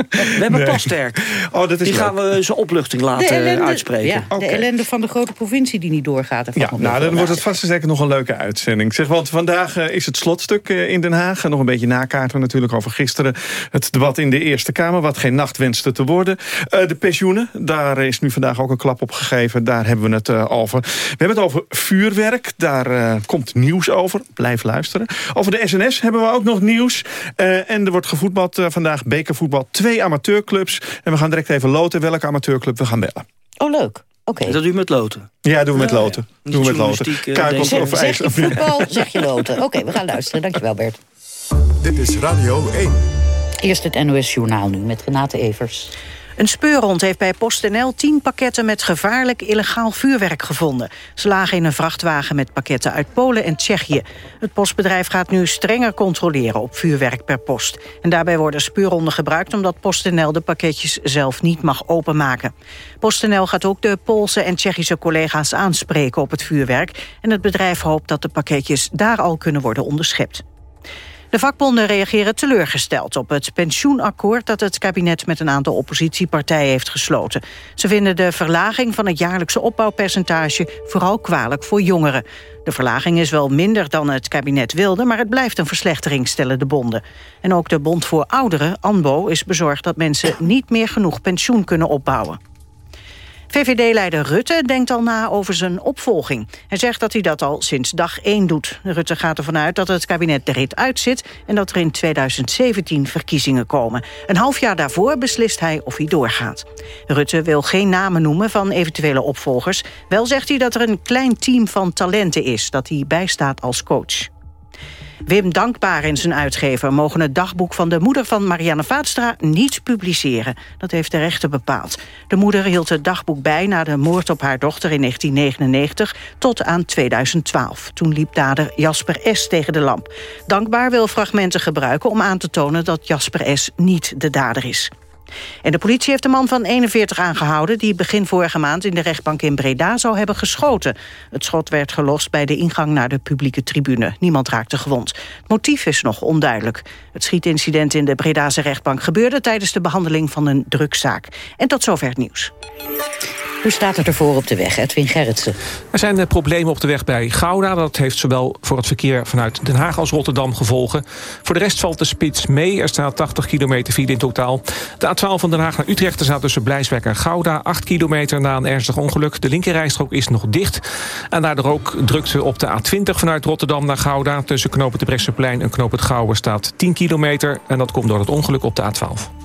We hebben nee. Plasterk. Oh, dat is Die leuk. gaan we zijn opluchting laten ellende, uitspreken. Ja, Okay. De ellende van de grote provincie die niet doorgaat. Ja, nou, dan wordt het vast en zeker nog een leuke uitzending. Zeg, want vandaag uh, is het slotstuk uh, in Den Haag. En nog een beetje nakaarten natuurlijk over gisteren. Het debat in de Eerste Kamer, wat geen nacht wenste te worden. Uh, de pensioenen. Daar is nu vandaag ook een klap op gegeven. Daar hebben we het uh, over. We hebben het over vuurwerk. Daar uh, komt nieuws over. Blijf luisteren. Over de SNS hebben we ook nog nieuws. Uh, en er wordt gevoetbald vandaag. Bekervoetbal. Twee amateurclubs. En we gaan direct even loten welke amateurclub we gaan bellen. Oh, leuk. Oké. Dat doe je met loten? Ja, doen we met loten. Ja, doen we met loten. Kuikels of Zeg je voetbal, zeg je loten. Oké, we gaan luisteren. Dankjewel, Bert. Dit is Radio 1. Eerst het NOS Journaal nu met Renate Evers. Een speurhond heeft bij PostNL tien pakketten met gevaarlijk illegaal vuurwerk gevonden. Ze lagen in een vrachtwagen met pakketten uit Polen en Tsjechië. Het postbedrijf gaat nu strenger controleren op vuurwerk per post. En daarbij worden speurhonden gebruikt omdat PostNL de pakketjes zelf niet mag openmaken. PostNL gaat ook de Poolse en Tsjechische collega's aanspreken op het vuurwerk. En het bedrijf hoopt dat de pakketjes daar al kunnen worden onderschept. De vakbonden reageren teleurgesteld op het pensioenakkoord... dat het kabinet met een aantal oppositiepartijen heeft gesloten. Ze vinden de verlaging van het jaarlijkse opbouwpercentage... vooral kwalijk voor jongeren. De verlaging is wel minder dan het kabinet wilde... maar het blijft een verslechtering, stellen de bonden. En ook de Bond voor Ouderen, ANBO, is bezorgd... dat mensen niet meer genoeg pensioen kunnen opbouwen. VVD-leider Rutte denkt al na over zijn opvolging. Hij zegt dat hij dat al sinds dag 1 doet. Rutte gaat ervan uit dat het kabinet de uitzit... en dat er in 2017 verkiezingen komen. Een half jaar daarvoor beslist hij of hij doorgaat. Rutte wil geen namen noemen van eventuele opvolgers. Wel zegt hij dat er een klein team van talenten is... dat hij bijstaat als coach. Wim Dankbaar en zijn uitgever mogen het dagboek van de moeder van Marianne Vaatstra niet publiceren. Dat heeft de rechter bepaald. De moeder hield het dagboek bij na de moord op haar dochter in 1999 tot aan 2012. Toen liep dader Jasper S. tegen de lamp. Dankbaar wil fragmenten gebruiken om aan te tonen dat Jasper S. niet de dader is. En de politie heeft een man van 41 aangehouden... die begin vorige maand in de rechtbank in Breda zou hebben geschoten. Het schot werd gelost bij de ingang naar de publieke tribune. Niemand raakte gewond. Het motief is nog onduidelijk. Het schietincident in de Bredase rechtbank gebeurde... tijdens de behandeling van een drugszaak. En tot zover het nieuws. Hoe staat het ervoor op de weg, Edwin Gerritsen? Er zijn uh, problemen op de weg bij Gouda. Dat heeft zowel voor het verkeer vanuit Den Haag als Rotterdam gevolgen. Voor de rest valt de spits mee. Er staat 80 kilometer file in totaal. De A12 van Den Haag naar Utrecht staat tussen Blijswijk en Gouda. 8 kilometer na een ernstig ongeluk. De linkerrijstrook is nog dicht. En daardoor ook drukte op de A20 vanuit Rotterdam naar Gouda. Tussen knopen de Bresseplein en knopen het staat 10 kilometer. En dat komt door het ongeluk op de A12.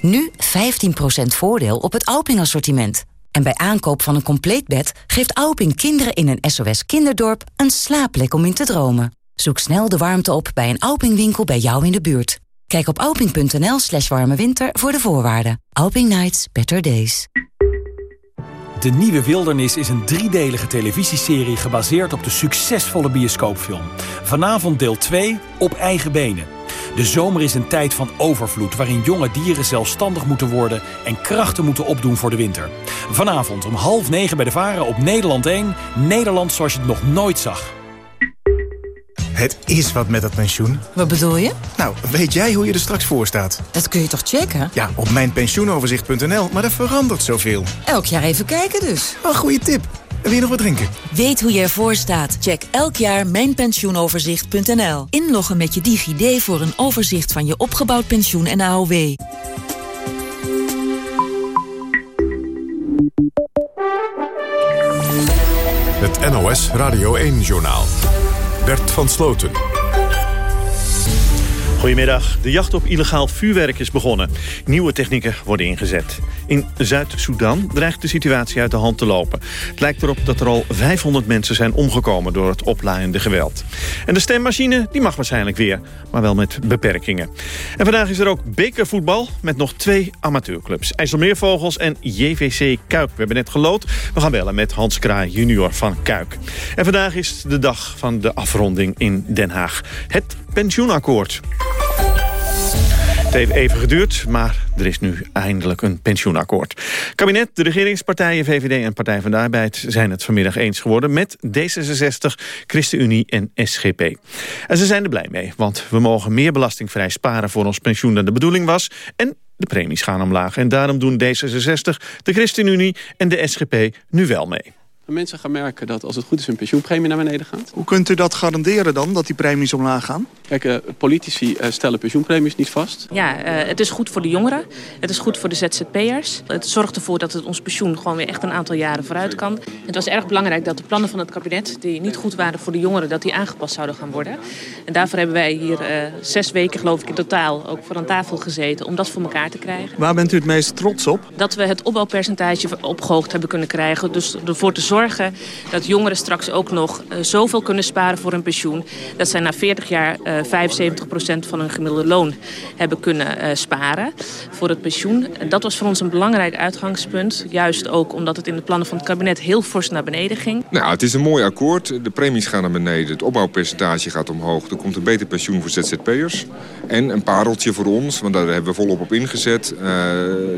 Nu 15% voordeel op het Alping-assortiment. En bij aankoop van een compleet bed geeft Alping kinderen in een SOS kinderdorp een slaapplek om in te dromen. Zoek snel de warmte op bij een Alping-winkel bij jou in de buurt. Kijk op alping.nl slash warme voor de voorwaarden. Alping Nights, better days. De Nieuwe Wildernis is een driedelige televisieserie gebaseerd op de succesvolle bioscoopfilm. Vanavond deel 2 op eigen benen. De zomer is een tijd van overvloed waarin jonge dieren zelfstandig moeten worden en krachten moeten opdoen voor de winter. Vanavond om half negen bij de Varen op Nederland 1. Nederland zoals je het nog nooit zag. Het is wat met dat pensioen. Wat bedoel je? Nou, weet jij hoe je er straks voor staat? Dat kun je toch checken? Ja, op mijnpensioenoverzicht.nl, maar er verandert zoveel. Elk jaar even kijken dus. Een goede tip. Wil je nog wat drinken? Weet hoe je ervoor staat? Check elk jaar mijnpensioenoverzicht.nl. Inloggen met je DigiD voor een overzicht van je opgebouwd pensioen en AOW. Het NOS Radio 1-journaal. Bert van Sloten. Goedemiddag. De jacht op illegaal vuurwerk is begonnen. Nieuwe technieken worden ingezet. In Zuid-Soedan dreigt de situatie uit de hand te lopen. Het lijkt erop dat er al 500 mensen zijn omgekomen door het oplaaiende geweld. En de stemmachine die mag waarschijnlijk weer, maar wel met beperkingen. En vandaag is er ook bekervoetbal met nog twee amateurclubs. IJsselmeervogels en JVC Kuik. We hebben net gelood. We gaan bellen met Hans Kraai junior van Kuik. En vandaag is de dag van de afronding in Den Haag. Het pensioenakkoord. Het heeft even geduurd, maar er is nu eindelijk een pensioenakkoord. Kabinet, de regeringspartijen VVD en Partij van de Arbeid... zijn het vanmiddag eens geworden met D66, ChristenUnie en SGP. En ze zijn er blij mee, want we mogen meer belastingvrij sparen... voor ons pensioen dan de bedoeling was... en de premies gaan omlaag. En daarom doen D66, de ChristenUnie en de SGP nu wel mee. Mensen gaan merken dat als het goed is hun pensioenpremie naar beneden gaat. Hoe kunt u dat garanderen dan, dat die premies omlaag gaan? Kijk, uh, politici uh, stellen pensioenpremies niet vast. Ja, uh, het is goed voor de jongeren. Het is goed voor de ZZP'ers. Het zorgt ervoor dat het ons pensioen gewoon weer echt een aantal jaren vooruit kan. Het was erg belangrijk dat de plannen van het kabinet... die niet goed waren voor de jongeren, dat die aangepast zouden gaan worden. En daarvoor hebben wij hier zes weken, geloof ik, in totaal... ook voor aan tafel gezeten om dat voor elkaar te krijgen. Waar bent u het meest trots op? Dat we het opbouwpercentage opgehoogd hebben kunnen krijgen. Dus ervoor te zorgen dat jongeren straks ook nog uh, zoveel kunnen sparen voor hun pensioen. Dat zij na 40 jaar uh, 75% van hun gemiddelde loon hebben kunnen uh, sparen voor het pensioen. En dat was voor ons een belangrijk uitgangspunt. Juist ook omdat het in de plannen van het kabinet heel fors naar beneden ging. Nou, het is een mooi akkoord. De premies gaan naar beneden. Het opbouwpercentage gaat omhoog. Er komt een beter pensioen voor ZZP'ers. En een pareltje voor ons, want daar hebben we volop op ingezet.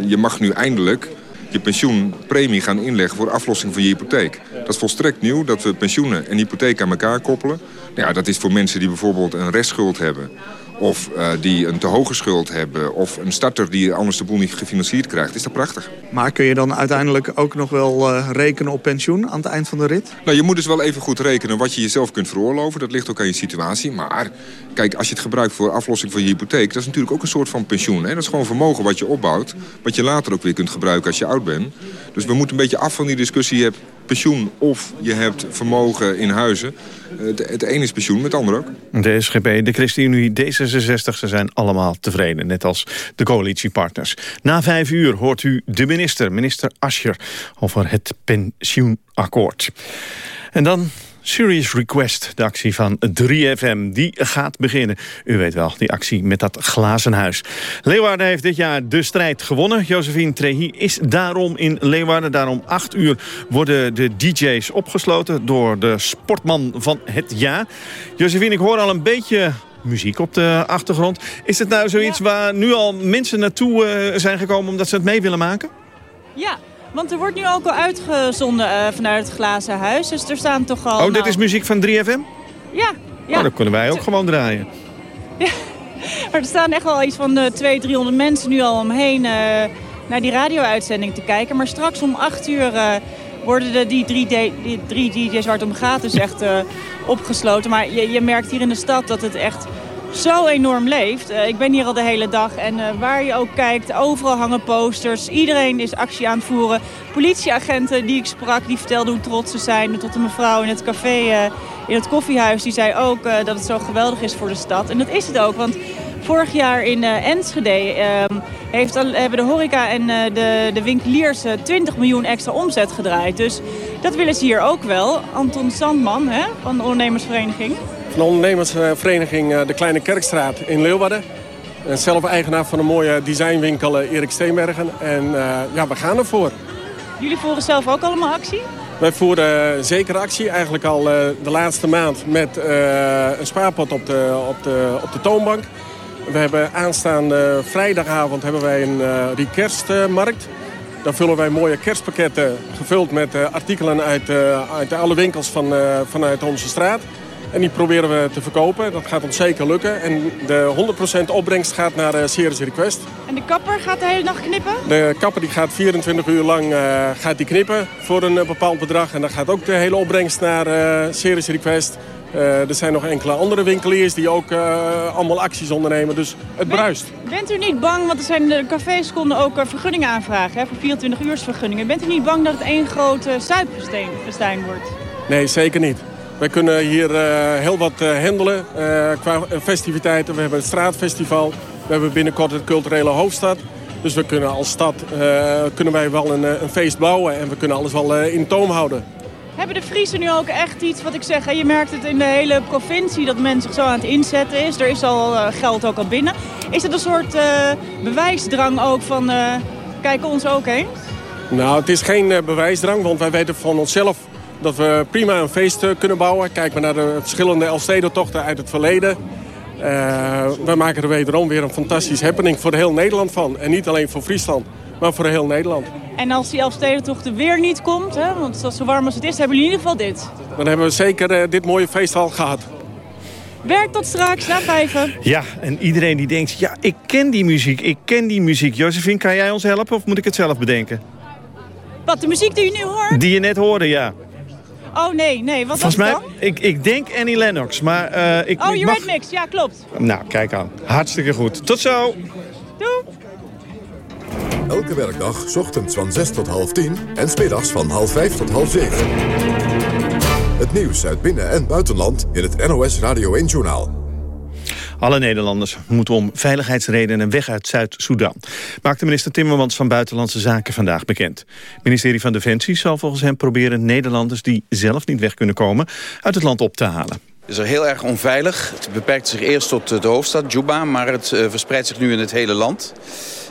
Je mag nu eindelijk je pensioenpremie gaan inleggen voor aflossing van je hypotheek. Dat is volstrekt nieuw, dat we pensioenen en hypotheek aan elkaar koppelen. Nou ja, dat is voor mensen die bijvoorbeeld een restschuld hebben of uh, die een te hoge schuld hebben... of een starter die anders de boel niet gefinancierd krijgt, is dat prachtig. Maar kun je dan uiteindelijk ook nog wel uh, rekenen op pensioen aan het eind van de rit? Nou, je moet dus wel even goed rekenen wat je jezelf kunt veroorloven. Dat ligt ook aan je situatie. Maar kijk, als je het gebruikt voor aflossing van je hypotheek... dat is natuurlijk ook een soort van pensioen. Hè? Dat is gewoon vermogen wat je opbouwt... wat je later ook weer kunt gebruiken als je oud bent. Dus we moeten een beetje af van die discussie... Je hebt pensioen of je hebt vermogen in huizen. Het, het een is pensioen, het ander ook. De SGP, de ChristenUnie, D66, ze zijn allemaal tevreden. Net als de coalitiepartners. Na vijf uur hoort u de minister, minister Ascher... over het pensioenakkoord. En dan Serious Request, de actie van 3FM, die gaat beginnen. U weet wel, die actie met dat glazen huis. Leeuwarden heeft dit jaar de strijd gewonnen. Josephine Trehi is daarom in Leeuwarden. Daarom 8 uur worden de DJ's opgesloten door de sportman van het jaar. Josephine, ik hoor al een beetje muziek op de achtergrond. Is het nou zoiets waar nu al mensen naartoe uh, zijn gekomen omdat ze het mee willen maken? Ja, want er wordt nu ook al uitgezonden uh, vanuit het glazen huis. Dus er staan toch al... Oh, dit nou... is muziek van 3FM? Ja. ja. Oh, dat kunnen wij ook gewoon draaien. Ja, maar er staan echt wel iets van uh, 200, 300 mensen nu al omheen uh, naar die radio-uitzending te kijken. Maar straks om 8 uur uh, worden de, die, drie die drie DJ's waar het om gaat dus echt opgesloten. Maar je, je merkt hier in de stad dat het echt zo enorm leeft. Uh, ik ben hier al de hele dag en uh, waar je ook kijkt, overal hangen posters. Iedereen is actie aan het voeren. Politieagenten die ik sprak, die vertelden hoe trots ze zijn. Tot een mevrouw in het café, uh, in het koffiehuis, die zei ook dat het zo geweldig is voor de stad. En dat is het ook, want vorig jaar in Enschede heeft, hebben de horeca en de, de winkeliers 20 miljoen extra omzet gedraaid. Dus dat willen ze hier ook wel. Anton Sandman hè, van de ondernemersvereniging van de ondernemersvereniging De Kleine Kerkstraat in Leeuwarden. En zelf eigenaar van een mooie designwinkel Erik Steenbergen. En uh, ja, we gaan ervoor. Jullie voeren zelf ook allemaal actie? Wij voeren zeker actie, eigenlijk al uh, de laatste maand met uh, een spaarpot op de, op, de, op de toonbank. We hebben aanstaande vrijdagavond hebben wij een uh, kerstmarkt. Dan vullen wij mooie kerstpakketten gevuld met artikelen uit, uit alle winkels van, vanuit onze straat. En die proberen we te verkopen. Dat gaat ons zeker lukken. En de 100% opbrengst gaat naar uh, Serious Request. En de kapper gaat de hele nacht knippen? De kapper die gaat 24 uur lang uh, gaat die knippen voor een uh, bepaald bedrag. En dan gaat ook de hele opbrengst naar uh, Serious Request. er zijn nog enkele andere winkeliers die ook allemaal acties ondernemen. Dus het bruist. Bent u niet bang, want er zijn de cafés konden ook vergunningen aanvragen. Hè, voor 24 uur vergunningen. Bent u niet bang dat het één grote zuipfestijn wordt? Nee, zeker niet. Wij kunnen hier heel wat handelen qua festiviteiten. We hebben het straatfestival. We hebben binnenkort het culturele hoofdstad. Dus we kunnen als stad kunnen wij wel een, een, feest bouwen en we kunnen alles wel in toom houden. Hebben de Friesen nu ook echt iets, wat ik zeg, je merkt het in de hele provincie dat men zich zo aan het inzetten is. Er is al geld ook al binnen. Is het een soort bewijsdrang ook van, kijk ons ook heen? Nou, het is geen bewijsdrang, want wij weten van onszelf dat we prima een feest kunnen bouwen. Kijk maar naar de verschillende Elfstedentochten uit het verleden. Uh, we maken er wederom weer een fantastisch happening voor heel Nederland van. En niet alleen voor Friesland, maar voor heel Nederland. En als die Elfstedentocht er weer niet komt, hè, want zo warm als het is, hebben jullie in ieder geval dit. Dan hebben we zeker uh, dit mooie feest al gehad. Werk tot straks, na vijven. Ja, en iedereen die denkt, ja, ik ken die muziek, ik ken die muziek. Josephine, kan jij ons helpen of moet ik het zelf bedenken? Wat, de muziek die je nu hoort? Die je net hoorde, ja. Oh nee, nee, wat Volgens was mij, dan? Ik, ik denk Annie Lennox, maar uh, ik Oh, ik Eurythmics, mix, ja klopt. Nou, kijk aan. Hartstikke goed. Tot zo. Doei. Elke werkdag, ochtends van 6 tot half 10 en smiddags van half 5 tot half 7. Het nieuws uit binnen- en buitenland in het NOS Radio 1-journaal. Alle Nederlanders moeten om veiligheidsredenen weg uit Zuid-Soedan. Maakte minister Timmermans van Buitenlandse Zaken vandaag bekend. Het ministerie van Defensie zal volgens hem proberen Nederlanders... die zelf niet weg kunnen komen, uit het land op te halen. Het is er heel erg onveilig. Het beperkt zich eerst tot de hoofdstad, Juba... maar het uh, verspreidt zich nu in het hele land.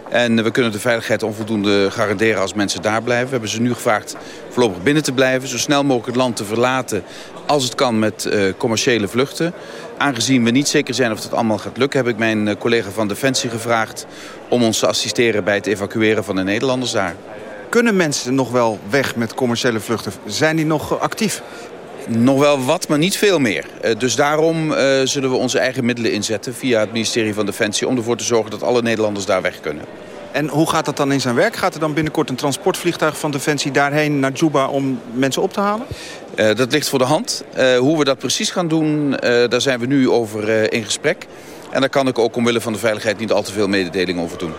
En we kunnen de veiligheid onvoldoende garanderen als mensen daar blijven. We hebben ze nu gevraagd voorlopig binnen te blijven. Zo snel mogelijk het land te verlaten als het kan met uh, commerciële vluchten. Aangezien we niet zeker zijn of dat allemaal gaat lukken... heb ik mijn uh, collega van Defensie gevraagd om ons te assisteren bij het evacueren van de Nederlanders daar. Kunnen mensen nog wel weg met commerciële vluchten? Zijn die nog actief? Nog wel wat, maar niet veel meer. Uh, dus daarom uh, zullen we onze eigen middelen inzetten via het ministerie van Defensie... om ervoor te zorgen dat alle Nederlanders daar weg kunnen. En hoe gaat dat dan in zijn werk? Gaat er dan binnenkort een transportvliegtuig van Defensie daarheen naar Juba om mensen op te halen? Uh, dat ligt voor de hand. hoe we dat precies gaan doen, daar zijn we nu over in gesprek. En daar kan ik ook omwille van de veiligheid niet al te veel mededelingen over doen.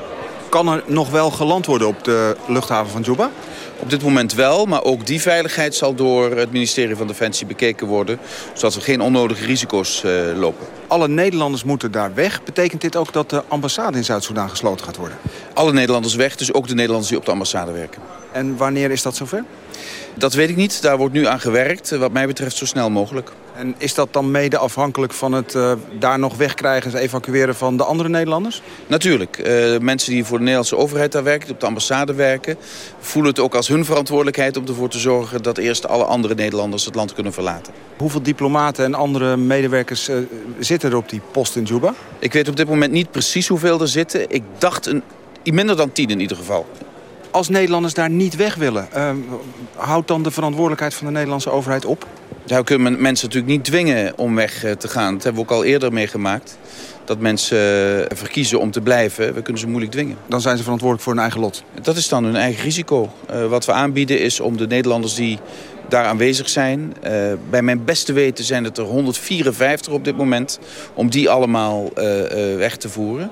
Kan er nog wel geland worden op de luchthaven van Juba? Op dit moment wel, maar ook die veiligheid zal door het ministerie van Defensie bekeken worden. Zodat we geen onnodige risico's uh, lopen. Alle Nederlanders moeten daar weg. Betekent dit ook dat de ambassade in Zuid-Soedan gesloten gaat worden? Alle Nederlanders weg, dus ook de Nederlanders die op de ambassade werken. En wanneer is dat zover? Dat weet ik niet. Daar wordt nu aan gewerkt. Wat mij betreft zo snel mogelijk. En is dat dan mede afhankelijk van het uh, daar nog wegkrijgen... en evacueren van de andere Nederlanders? Natuurlijk. Uh, mensen die voor de Nederlandse overheid daar werken... op de ambassade werken... voelen het ook als hun verantwoordelijkheid om ervoor te zorgen... dat eerst alle andere Nederlanders het land kunnen verlaten. Hoeveel diplomaten en andere medewerkers uh, zitten er op die post in Juba? Ik weet op dit moment niet precies hoeveel er zitten. Ik dacht een, minder dan tien in ieder geval. Als Nederlanders daar niet weg willen... Uh, houdt dan de verantwoordelijkheid van de Nederlandse overheid op? Ja, we kunnen mensen natuurlijk niet dwingen om weg te gaan. Dat hebben we ook al eerder meegemaakt. Dat mensen verkiezen om te blijven. We kunnen ze moeilijk dwingen. Dan zijn ze verantwoordelijk voor hun eigen lot? Dat is dan hun eigen risico. Uh, wat we aanbieden is om de Nederlanders die daar aanwezig zijn. Uh, bij mijn beste weten zijn het er 154 op dit moment. Om die allemaal weg te voeren.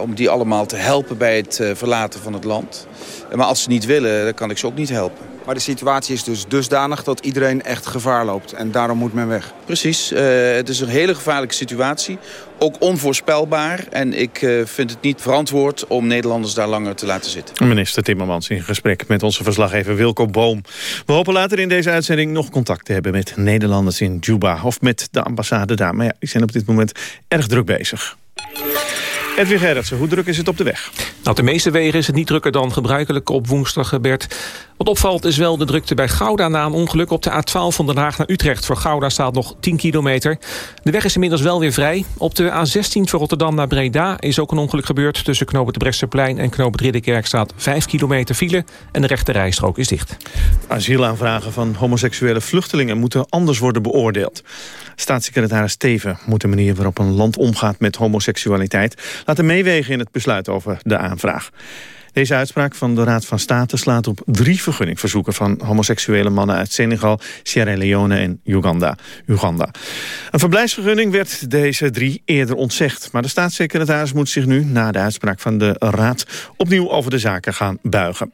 Om die allemaal te helpen bij het verlaten van het land. Maar als ze niet willen, dan kan ik ze ook niet helpen. Maar de situatie is dus dusdanig dat iedereen echt gevaar loopt. En daarom moet men weg. Precies. Uh, het is een hele gevaarlijke situatie. Ook onvoorspelbaar. En ik uh, vind het niet verantwoord om Nederlanders daar langer te laten zitten. Minister Timmermans in gesprek met onze verslaggever Wilco Boom. We hopen later in deze uitzending nog contact te hebben met Nederlanders in Juba. Of met de ambassade daar. Maar ja, die zijn op dit moment erg druk bezig. Edwin Gerritsen, hoe druk is het op de weg? Nou, op de meeste wegen is het niet drukker dan gebruikelijk op woensdag, Bert. Wat opvalt is wel de drukte bij Gouda na een ongeluk op de A12 van Den Haag naar Utrecht. Voor Gouda staat nog 10 kilometer. De weg is inmiddels wel weer vrij. Op de A16 van Rotterdam naar Breda is ook een ongeluk gebeurd. Tussen Knoop het Brechtseplein en Knoop het Ridderkerk staat 5 kilometer file. En de rechte rijstrook is dicht. Asielaanvragen van homoseksuele vluchtelingen moeten anders worden beoordeeld. Staatssecretaris Steven moet de manier waarop een land omgaat met homoseksualiteit laten meewegen in het besluit over de aanvraag. Deze uitspraak van de Raad van State slaat op drie vergunningverzoeken van homoseksuele mannen uit Senegal, Sierra Leone en Uganda. Uganda. Een verblijfsvergunning werd deze drie eerder ontzegd, maar de staatssecretaris moet zich nu na de uitspraak van de Raad opnieuw over de zaken gaan buigen.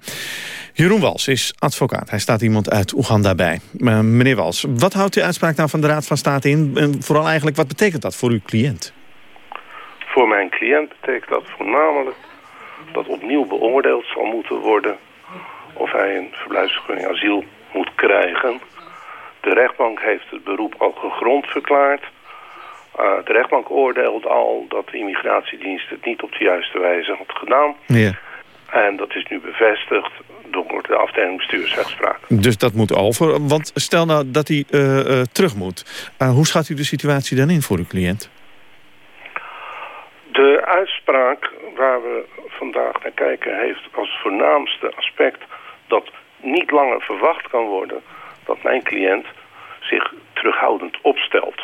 Jeroen Wals is advocaat. Hij staat iemand uit Oeganda bij. Uh, meneer Wals, wat houdt die uitspraak nou van de Raad van State in? En vooral eigenlijk, wat betekent dat voor uw cliënt? Voor mijn cliënt betekent dat voornamelijk dat opnieuw beoordeeld zal moeten worden of hij een verblijfsvergunning asiel moet krijgen. De rechtbank heeft het beroep al gegrond verklaard. Uh, de rechtbank oordeelt al dat de immigratiedienst het niet op de juiste wijze had gedaan. Ja. En dat is nu bevestigd door de afdeling bestuursrechtspraak. Dus dat moet over. Want stel nou dat hij uh, uh, terug moet. Hoe schat u de situatie dan in voor uw cliënt? De uitspraak waar we vandaag naar kijken heeft als voornaamste aspect dat niet langer verwacht kan worden dat mijn cliënt zich terughoudend opstelt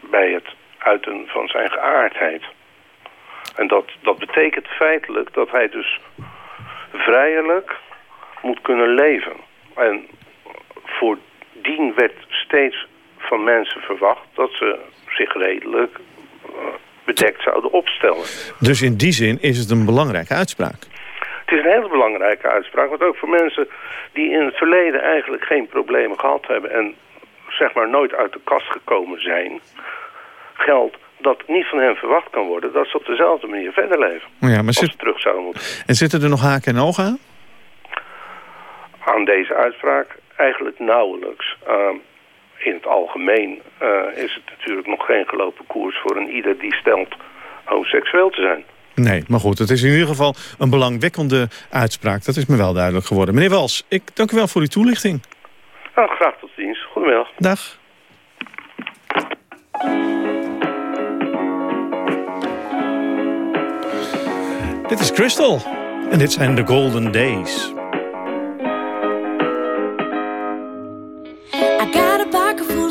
bij het uiten van zijn geaardheid. En dat, dat betekent feitelijk dat hij dus vrijelijk moet kunnen leven. En voordien werd steeds van mensen verwacht dat ze zich redelijk bedekt zouden opstellen. Dus in die zin is het een belangrijke uitspraak? Het is een hele belangrijke uitspraak, want ook voor mensen die in het verleden eigenlijk geen problemen gehad hebben en zeg maar nooit uit de kast gekomen zijn, geldt dat niet van hen verwacht kan worden dat ze op dezelfde manier verder leven. Ja, maar zit... ze terug zouden moeten. En zitten er nog haken en ogen aan? Aan deze uitspraak eigenlijk nauwelijks. Uh, in het algemeen uh, is het natuurlijk nog geen gelopen koers voor een ieder die stelt homoseksueel te zijn. Nee, maar goed, het is in ieder geval een belangwekkende uitspraak. Dat is me wel duidelijk geworden. Meneer Wals, ik dank u wel voor uw toelichting. Nou, graag tot ziens. Goedemiddag. Dag. Dit is Crystal. En dit zijn de Golden Days. I got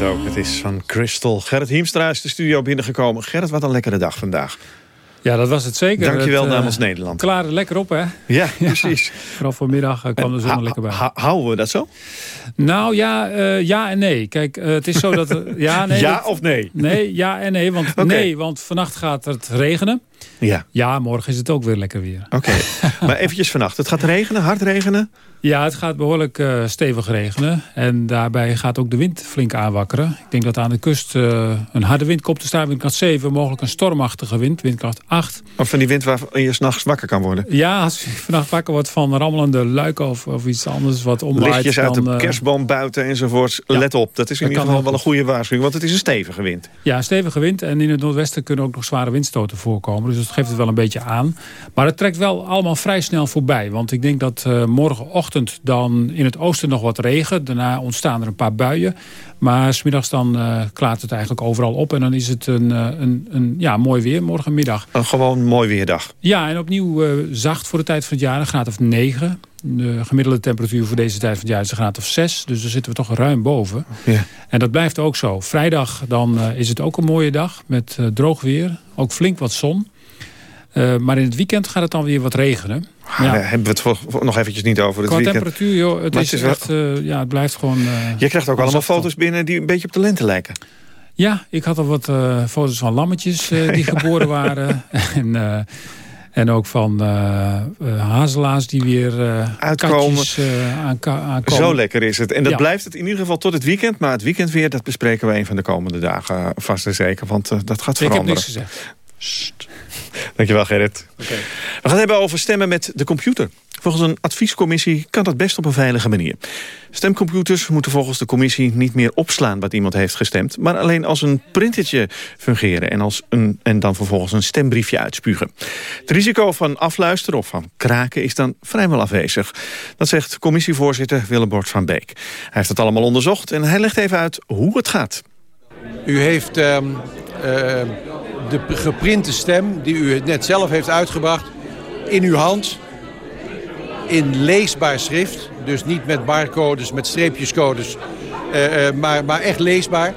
Het ook. Het is van Crystal. Gerrit Hiemstra is de studio binnengekomen. Gerrit, wat een lekkere dag vandaag. Ja, dat was het zeker. Dankjewel uh, namens Nederland. Klaar lekker op, hè? Ja, precies. vooral vanmiddag uh, kwam de zon er lekker bij. Houden we dat zo? Nou, ja, uh, ja en nee. Kijk, het is zo dat... ja, nee, ja dat, of nee? Nee, ja en nee. Want, okay. nee, want vannacht gaat het regenen. Ja. Ja, morgen is het ook weer lekker weer. Oké, okay. maar eventjes vannacht. Het gaat regenen, hard regenen? Ja, het gaat behoorlijk uh, stevig regenen. En daarbij gaat ook de wind flink aanwakkeren. Ik denk dat aan de kust uh, een harde wind komt te staan. Windkracht 7, mogelijk een stormachtige wind. Windkracht 8. Of van die wind waar je s'nachts wakker kan worden? Ja, als je vannacht wakker wordt van rammelende luiken of, of iets anders wat omwaait. Lichtjes uit dan, de kerstboom buiten enzovoorts. Ja, Let op, dat is in ieder geval wel een goede waarschuwing. Want het is een stevige wind. Ja, een stevige wind. En in het noordwesten kunnen ook nog zware windstoten voorkomen. Dus dat geeft het wel een beetje aan. Maar het trekt wel allemaal vrij snel voorbij. Want ik denk dat uh, morgenochtend dan in het oosten nog wat regen. Daarna ontstaan er een paar buien. Maar smiddags dan uh, klaart het eigenlijk overal op. En dan is het een, uh, een, een ja, mooi weer morgenmiddag. Een gewoon mooi weerdag. Ja, en opnieuw zacht voor de tijd van het jaar. Een graad of 9. De gemiddelde temperatuur voor deze tijd van het jaar is een graad of 6. Dus daar zitten we toch ruim boven. Ja. En dat blijft ook zo. Vrijdag dan is het ook een mooie dag. Met droog weer. Ook flink wat zon. Uh, maar in het weekend gaat het dan weer wat regenen. Ja. Daar hebben we het voor, voor nog eventjes niet over. Het Qua weekend. temperatuur, joh, het, is, het is echt, uh, ja, het blijft gewoon... Uh, Je krijgt ook allemaal foto's binnen die een beetje op de lente lijken. Ja, ik had al wat uh, foto's van lammetjes die ja. geboren waren. en, en ook van hazelaars die weer uitkomen. aankomen. Zo lekker is het. En dat ja. blijft het in ieder geval tot het weekend. Maar het weekend weer, dat bespreken we een van de komende dagen vast en zeker. Want dat gaat veranderen. Ik heb niks gezegd. Dankjewel Gerrit. Okay. We gaan het hebben over stemmen met de computer. Volgens een adviescommissie kan dat best op een veilige manier. Stemcomputers moeten volgens de commissie niet meer opslaan wat iemand heeft gestemd... maar alleen als een printertje fungeren en, als een, en dan vervolgens een stembriefje uitspugen. Het risico van afluisteren of van kraken is dan vrijwel afwezig. Dat zegt commissievoorzitter Willebord van Beek. Hij heeft het allemaal onderzocht en hij legt even uit hoe het gaat. U heeft... Uh, uh de geprinte stem die u net zelf heeft uitgebracht in uw hand. In leesbaar schrift. Dus niet met barcodes, met streepjescodes. Uh, uh, maar, maar echt leesbaar.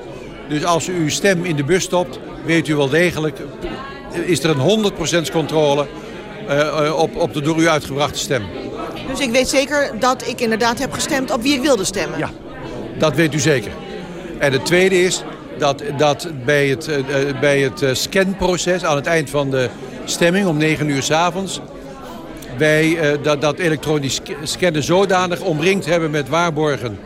Dus als u uw stem in de bus stopt, weet u wel degelijk... is er een 100% controle op, op de door u uitgebrachte stem. Dus ik weet zeker dat ik inderdaad heb gestemd op wie ik wilde stemmen? Ja, dat weet u zeker. En het tweede is, dat, dat bij het, uh, bij het uh, scanproces aan het eind van de stemming om 9 uur 's avonds... wij dat, dat elektronisch scannen zodanig omringd hebben met waarborgen...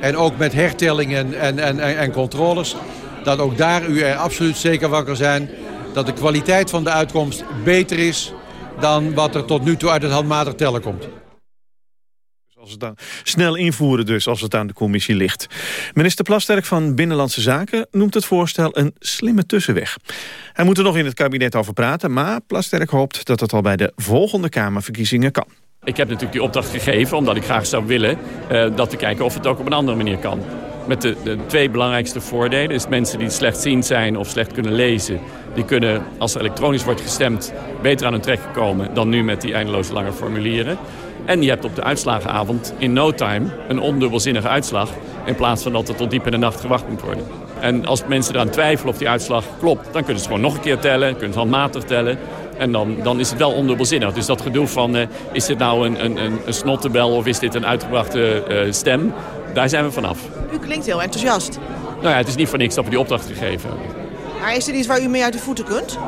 en ook met hertellingen en, en, en, en controles... dat ook daar u er absoluut zeker van kan zijn... dat de kwaliteit van de uitkomst beter is dan wat er tot nu toe uit het handmatig tellen komt. Als het snel invoeren dus, als het aan de commissie ligt. Minister Plasterk van Binnenlandse Zaken noemt het voorstel een slimme tussenweg. Hij moet er nog in het kabinet over praten, maar Plasterk hoopt dat het al bij de volgende Kamerverkiezingen kan. Ik heb natuurlijk die opdracht gegeven omdat ik graag zou willen uh, dat we kijken of het ook op een andere manier kan. Met de, de twee belangrijkste voordelen is mensen die slechtziend zijn of slecht kunnen lezen. Die kunnen, als er elektronisch wordt gestemd, beter aan hun trek komen dan nu met die eindeloos lange formulieren. En je hebt op de uitslagenavond in no time een ondubbelzinnige uitslag... in plaats van dat er tot diep in de nacht gewacht moet worden. En als mensen eraan twijfelen of die uitslag klopt... dan kunnen ze gewoon nog een keer tellen, kunnen ze handmatig tellen... En dan, dan is het wel ondubbelzinnig. Dus dat gedoe van, uh, is dit nou een, een, een, snottebel of is dit een uitgebrachte uh, stem? Daar zijn we vanaf. U klinkt heel enthousiast. Nou ja, het is niet voor niks dat we die opdracht gegeven hebben. Maar is er iets waar u mee uit de voeten kunt?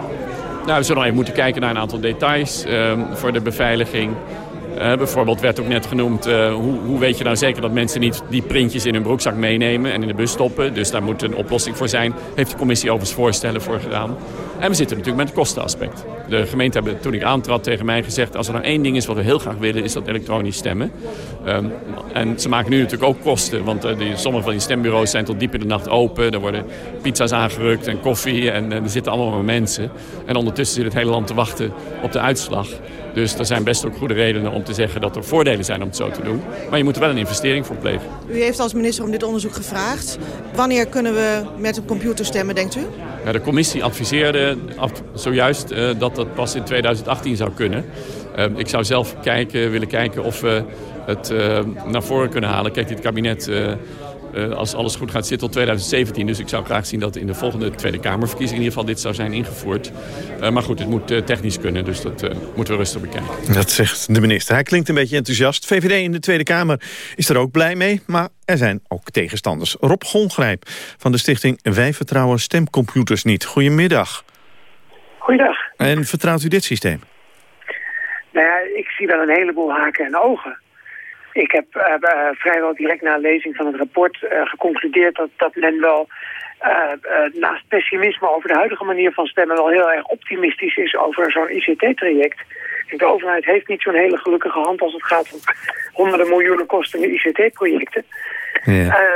Nou, we zullen even moeten kijken naar een aantal details um, voor de beveiliging. Bijvoorbeeld werd ook net genoemd, uh, hoe, hoe, weet je nou zeker dat mensen niet die printjes in hun broekzak meenemen en in de bus stoppen. Dus daar moet een oplossing voor zijn. Heeft de commissie overigens voorstellen voor gedaan. En we zitten natuurlijk met het kostenaspect. De gemeente hebben toen ik aantrad tegen mij gezegd... als er nou één ding is wat we heel graag willen, is dat elektronisch stemmen. Um, en ze maken nu natuurlijk ook kosten. Want uh, die, sommige van die stembureaus zijn tot diep in de nacht open. Er worden pizza's aangerukt en koffie en er zitten allemaal mensen. En ondertussen zit het hele land te wachten op de uitslag. Dus er zijn best ook goede redenen om te zeggen dat er voordelen zijn om het zo te doen. Maar je moet er wel een investering voor plegen. U heeft als minister om dit onderzoek gevraagd. Wanneer kunnen we met een computer stemmen, denkt u? Ja, de commissie adviseerde zojuist uh, dat dat pas in 2018 zou kunnen. Uh, ik zou zelf kijken, willen kijken of we het uh, naar voren kunnen halen. Kijk, dit kabinet Uh, als alles goed gaat zit tot 2017. Dus ik zou graag zien dat in de volgende Tweede Kamerverkiezing... in ieder geval dit zou zijn ingevoerd. Uh, maar goed, het moet uh, technisch kunnen, dus dat moeten we rustig bekijken. Dat zegt de minister. Hij klinkt een beetje enthousiast. VVD in de Tweede Kamer is er ook blij mee, maar er zijn ook tegenstanders. Rob Gongrijp van de stichting Wij Vertrouwen Stemcomputers Niet. Goedemiddag. Goeiedag. En vertrouwt u dit systeem? Nou ja, ik zie wel een heleboel haken en ogen. Ik heb uh, uh, vrijwel direct na lezing van het rapport uh, geconcludeerd dat, dat men wel naast pessimisme over de huidige manier van stemmen wel heel erg optimistisch is over zo'n ICT-traject. De overheid heeft niet zo'n hele gelukkige hand als het gaat om honderden miljoenen kostende ICT-projecten. Ja.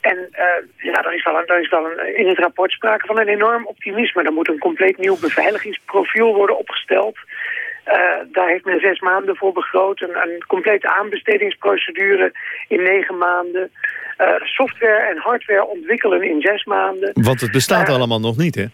En ja, er is, wel een, er is wel een, in het rapport sprake van een enorm optimisme. Er moet een compleet nieuw beveiligingsprofiel worden opgesteld. Uh, daar heeft men zes maanden voor begroot. Een, een complete aanbestedingsprocedure in negen maanden. Uh, software en hardware ontwikkelen in zes maanden. Want het bestaat allemaal nog niet, hè?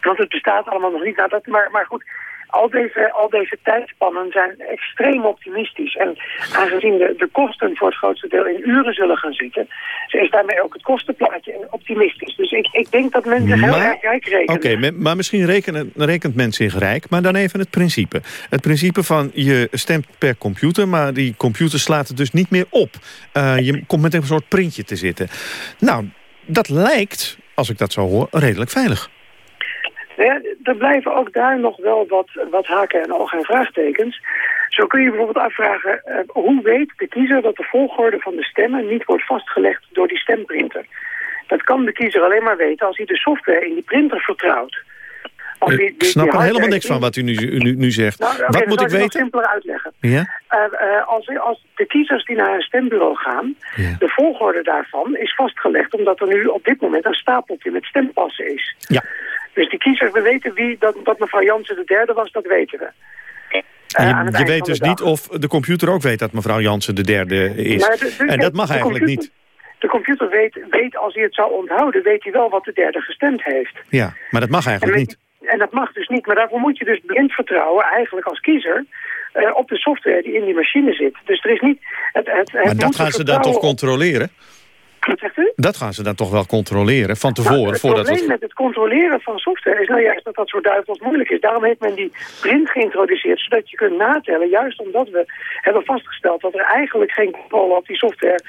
Want het bestaat allemaal nog niet. Nou, dat, maar, maar goed, al deze, al deze tijdspannen zijn extreem optimistisch. En aangezien de, de kosten voor het grootste deel in uren zullen gaan zitten... is daarmee ook het kostenplaatje optimistisch. Dus ik, ik denk dat mensen heel erg rijk rekenen. Oké, maar misschien rekenen, rekent men zich rijk, maar dan even het principe. Het principe van je stemt per computer, maar die computer slaat het dus niet meer op. Uh, je komt met een soort printje te zitten. Nou, dat lijkt, als ik dat zo hoor, redelijk veilig. Er blijven ook daar nog wel wat, wat haken en ogen en vraagtekens. Zo kun je bijvoorbeeld afvragen, uh, hoe weet de kiezer dat de volgorde van de stemmen niet wordt vastgelegd door die stemprinter? Dat kan de kiezer alleen maar weten als hij de software in die printer vertrouwt. Die, ik snap er helemaal niks van wat u nu, nu, nu zegt. Nou, okay, wat moet ik weten? Ik simpeler uitleggen. Ja? Uh, uh, als, als de kiezers die naar een stembureau gaan, ja. de volgorde daarvan is vastgelegd, omdat er nu op dit moment een stapeltje met stempassen is. Ja. Dus die kiezers, we weten wie dat, dat mevrouw Jansen de derde was, dat weten we. Uh, je, je weet dus niet of de computer ook weet dat mevrouw Jansen de derde is. De, en dat mag eigenlijk computer, niet. De computer weet, weet, als hij het zou onthouden, weet hij wel wat de derde gestemd heeft. Ja, maar dat mag eigenlijk en niet. En dat mag dus niet. Maar daarvoor moet je dus blind vertrouwen, eigenlijk als kiezer... Uh, op de software die in die machine zit. Dus er is niet... Het, het, maar dat gaan ze dan toch controleren? Wat zegt u? Dat gaan ze dan toch wel controleren van tevoren? Nou, het voordat probleem met het controleren van software is nou juist dat dat zo duivels moeilijk is. Daarom heeft men die print geïntroduceerd, zodat je kunt natellen. Juist omdat we hebben vastgesteld dat er eigenlijk geen controle op die software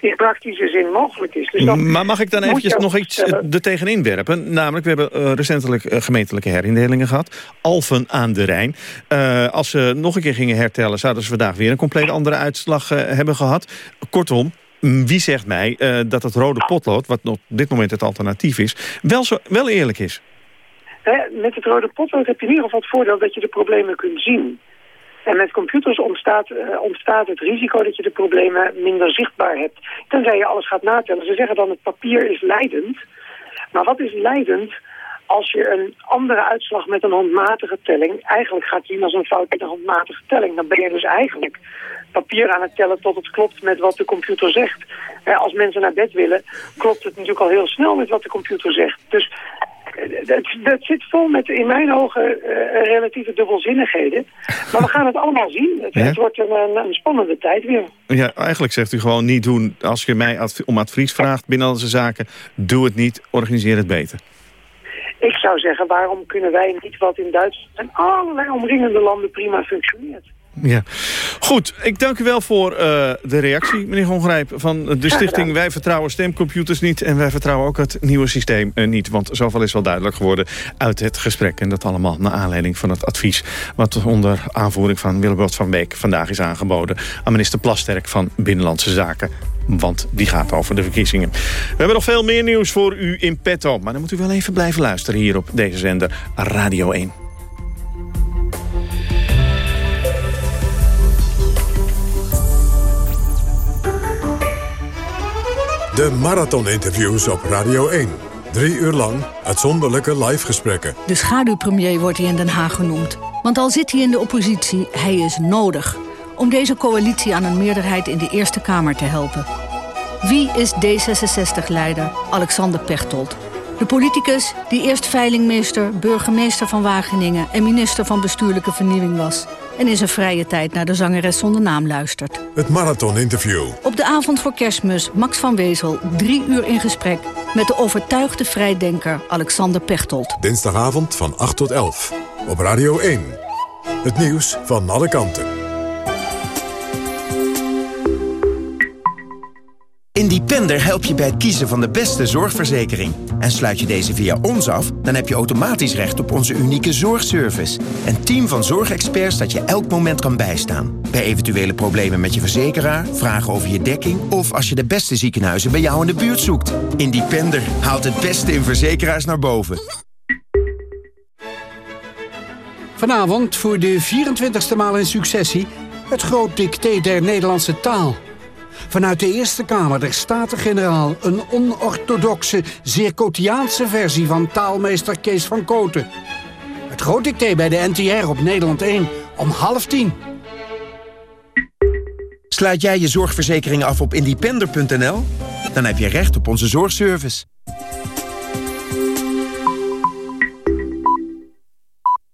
in praktische zin mogelijk is. Dus maar mag ik dan eventjes nog iets uh, er tegenin werpen? Namelijk, we hebben uh, recentelijk uh, gemeentelijke herindelingen gehad. Alphen aan de Rijn. als ze nog een keer gingen hertellen... zouden ze vandaag weer een compleet andere uitslag hebben gehad. Kortom, wie zegt mij uh, dat het rode potlood, wat op dit moment het alternatief is, wel, zo, wel eerlijk is? Met het rode potlood heb je in ieder geval het voordeel dat je de problemen kunt zien. En met computers ontstaat, uh, ontstaat het risico dat je de problemen minder zichtbaar hebt. Tenzij je alles gaat natellen. Ze zeggen dan het papier is leidend. Maar wat is leidend als je een andere uitslag met een handmatige telling... eigenlijk gaat zien als een fout met een handmatige telling... dan ben je dus eigenlijk papier aan het tellen tot het klopt met wat de computer zegt. als mensen naar bed willen, klopt het natuurlijk al heel snel met wat de computer zegt. Dus dat, dat zit vol met in mijn ogen uh, relatieve dubbelzinnigheden. Maar we gaan het allemaal zien. Het, Ja. het wordt een, een, een spannende tijd weer. Ja, eigenlijk zegt u gewoon niet doen. Als je mij adv- om advies vraagt binnen onze zaken, doe het niet, organiseer het beter. Ik zou zeggen, waarom kunnen wij niet wat in Duitsland en allerlei omringende landen prima functioneert? Ja. Goed, ik dank u wel voor uh, de reactie, meneer Gongrijp... van de stichting Wij Vertrouwen Stemcomputers Niet... en wij vertrouwen ook het nieuwe systeem uh, niet. Want zoveel is wel duidelijk geworden uit het gesprek. En dat allemaal naar aanleiding van het advies... wat onder aanvoering van Willebert van Beek vandaag is aangeboden... aan minister Plasterk van Binnenlandse Zaken. Want die gaat over de verkiezingen. We hebben nog veel meer nieuws voor u in petto. Maar dan moet u wel even blijven luisteren hier op deze zender Radio 1. De marathoninterviews op Radio 1. Drie uur lang uitzonderlijke live gesprekken. De schaduwpremier wordt hij in Den Haag genoemd. Want al zit hij in de oppositie, hij is nodig... om deze coalitie aan een meerderheid in de Eerste Kamer te helpen. Wie is D66-leider Alexander Pechtold? De politicus die eerst veilingmeester, burgemeester van Wageningen... en minister van Bestuurlijke Vernieuwing was. En in zijn vrije tijd naar de zangeres zonder naam luistert. Het Marathon-interview. Op de avond voor kerstmis Max van Wezel drie uur in gesprek... met de overtuigde vrijdenker Alexander Pechtold. Dinsdagavond van 8 tot 11. Op Radio 1. Het nieuws van alle kanten. Independer helpt je bij het kiezen van de beste zorgverzekering. En sluit je deze via ons af, dan heb je automatisch recht op onze unieke zorgservice. Een team van zorgexperts dat je elk moment kan bijstaan. Bij eventuele problemen met je verzekeraar, vragen over je dekking... of als je de beste ziekenhuizen bij jou in de buurt zoekt. Independer haalt het beste in verzekeraars naar boven. Vanavond voor de 24ste maal in successie... het groot dicté der Nederlandse taal... Vanuit de Eerste Kamer der Staten-Generaal... een onorthodoxe, Zirkotiaanse versie van taalmeester Kees van Koten. Het groot bij de NTR op Nederland 1 om half tien. Sluit jij je zorgverzekering af op independer.nl? Dan heb je recht op onze zorgservice.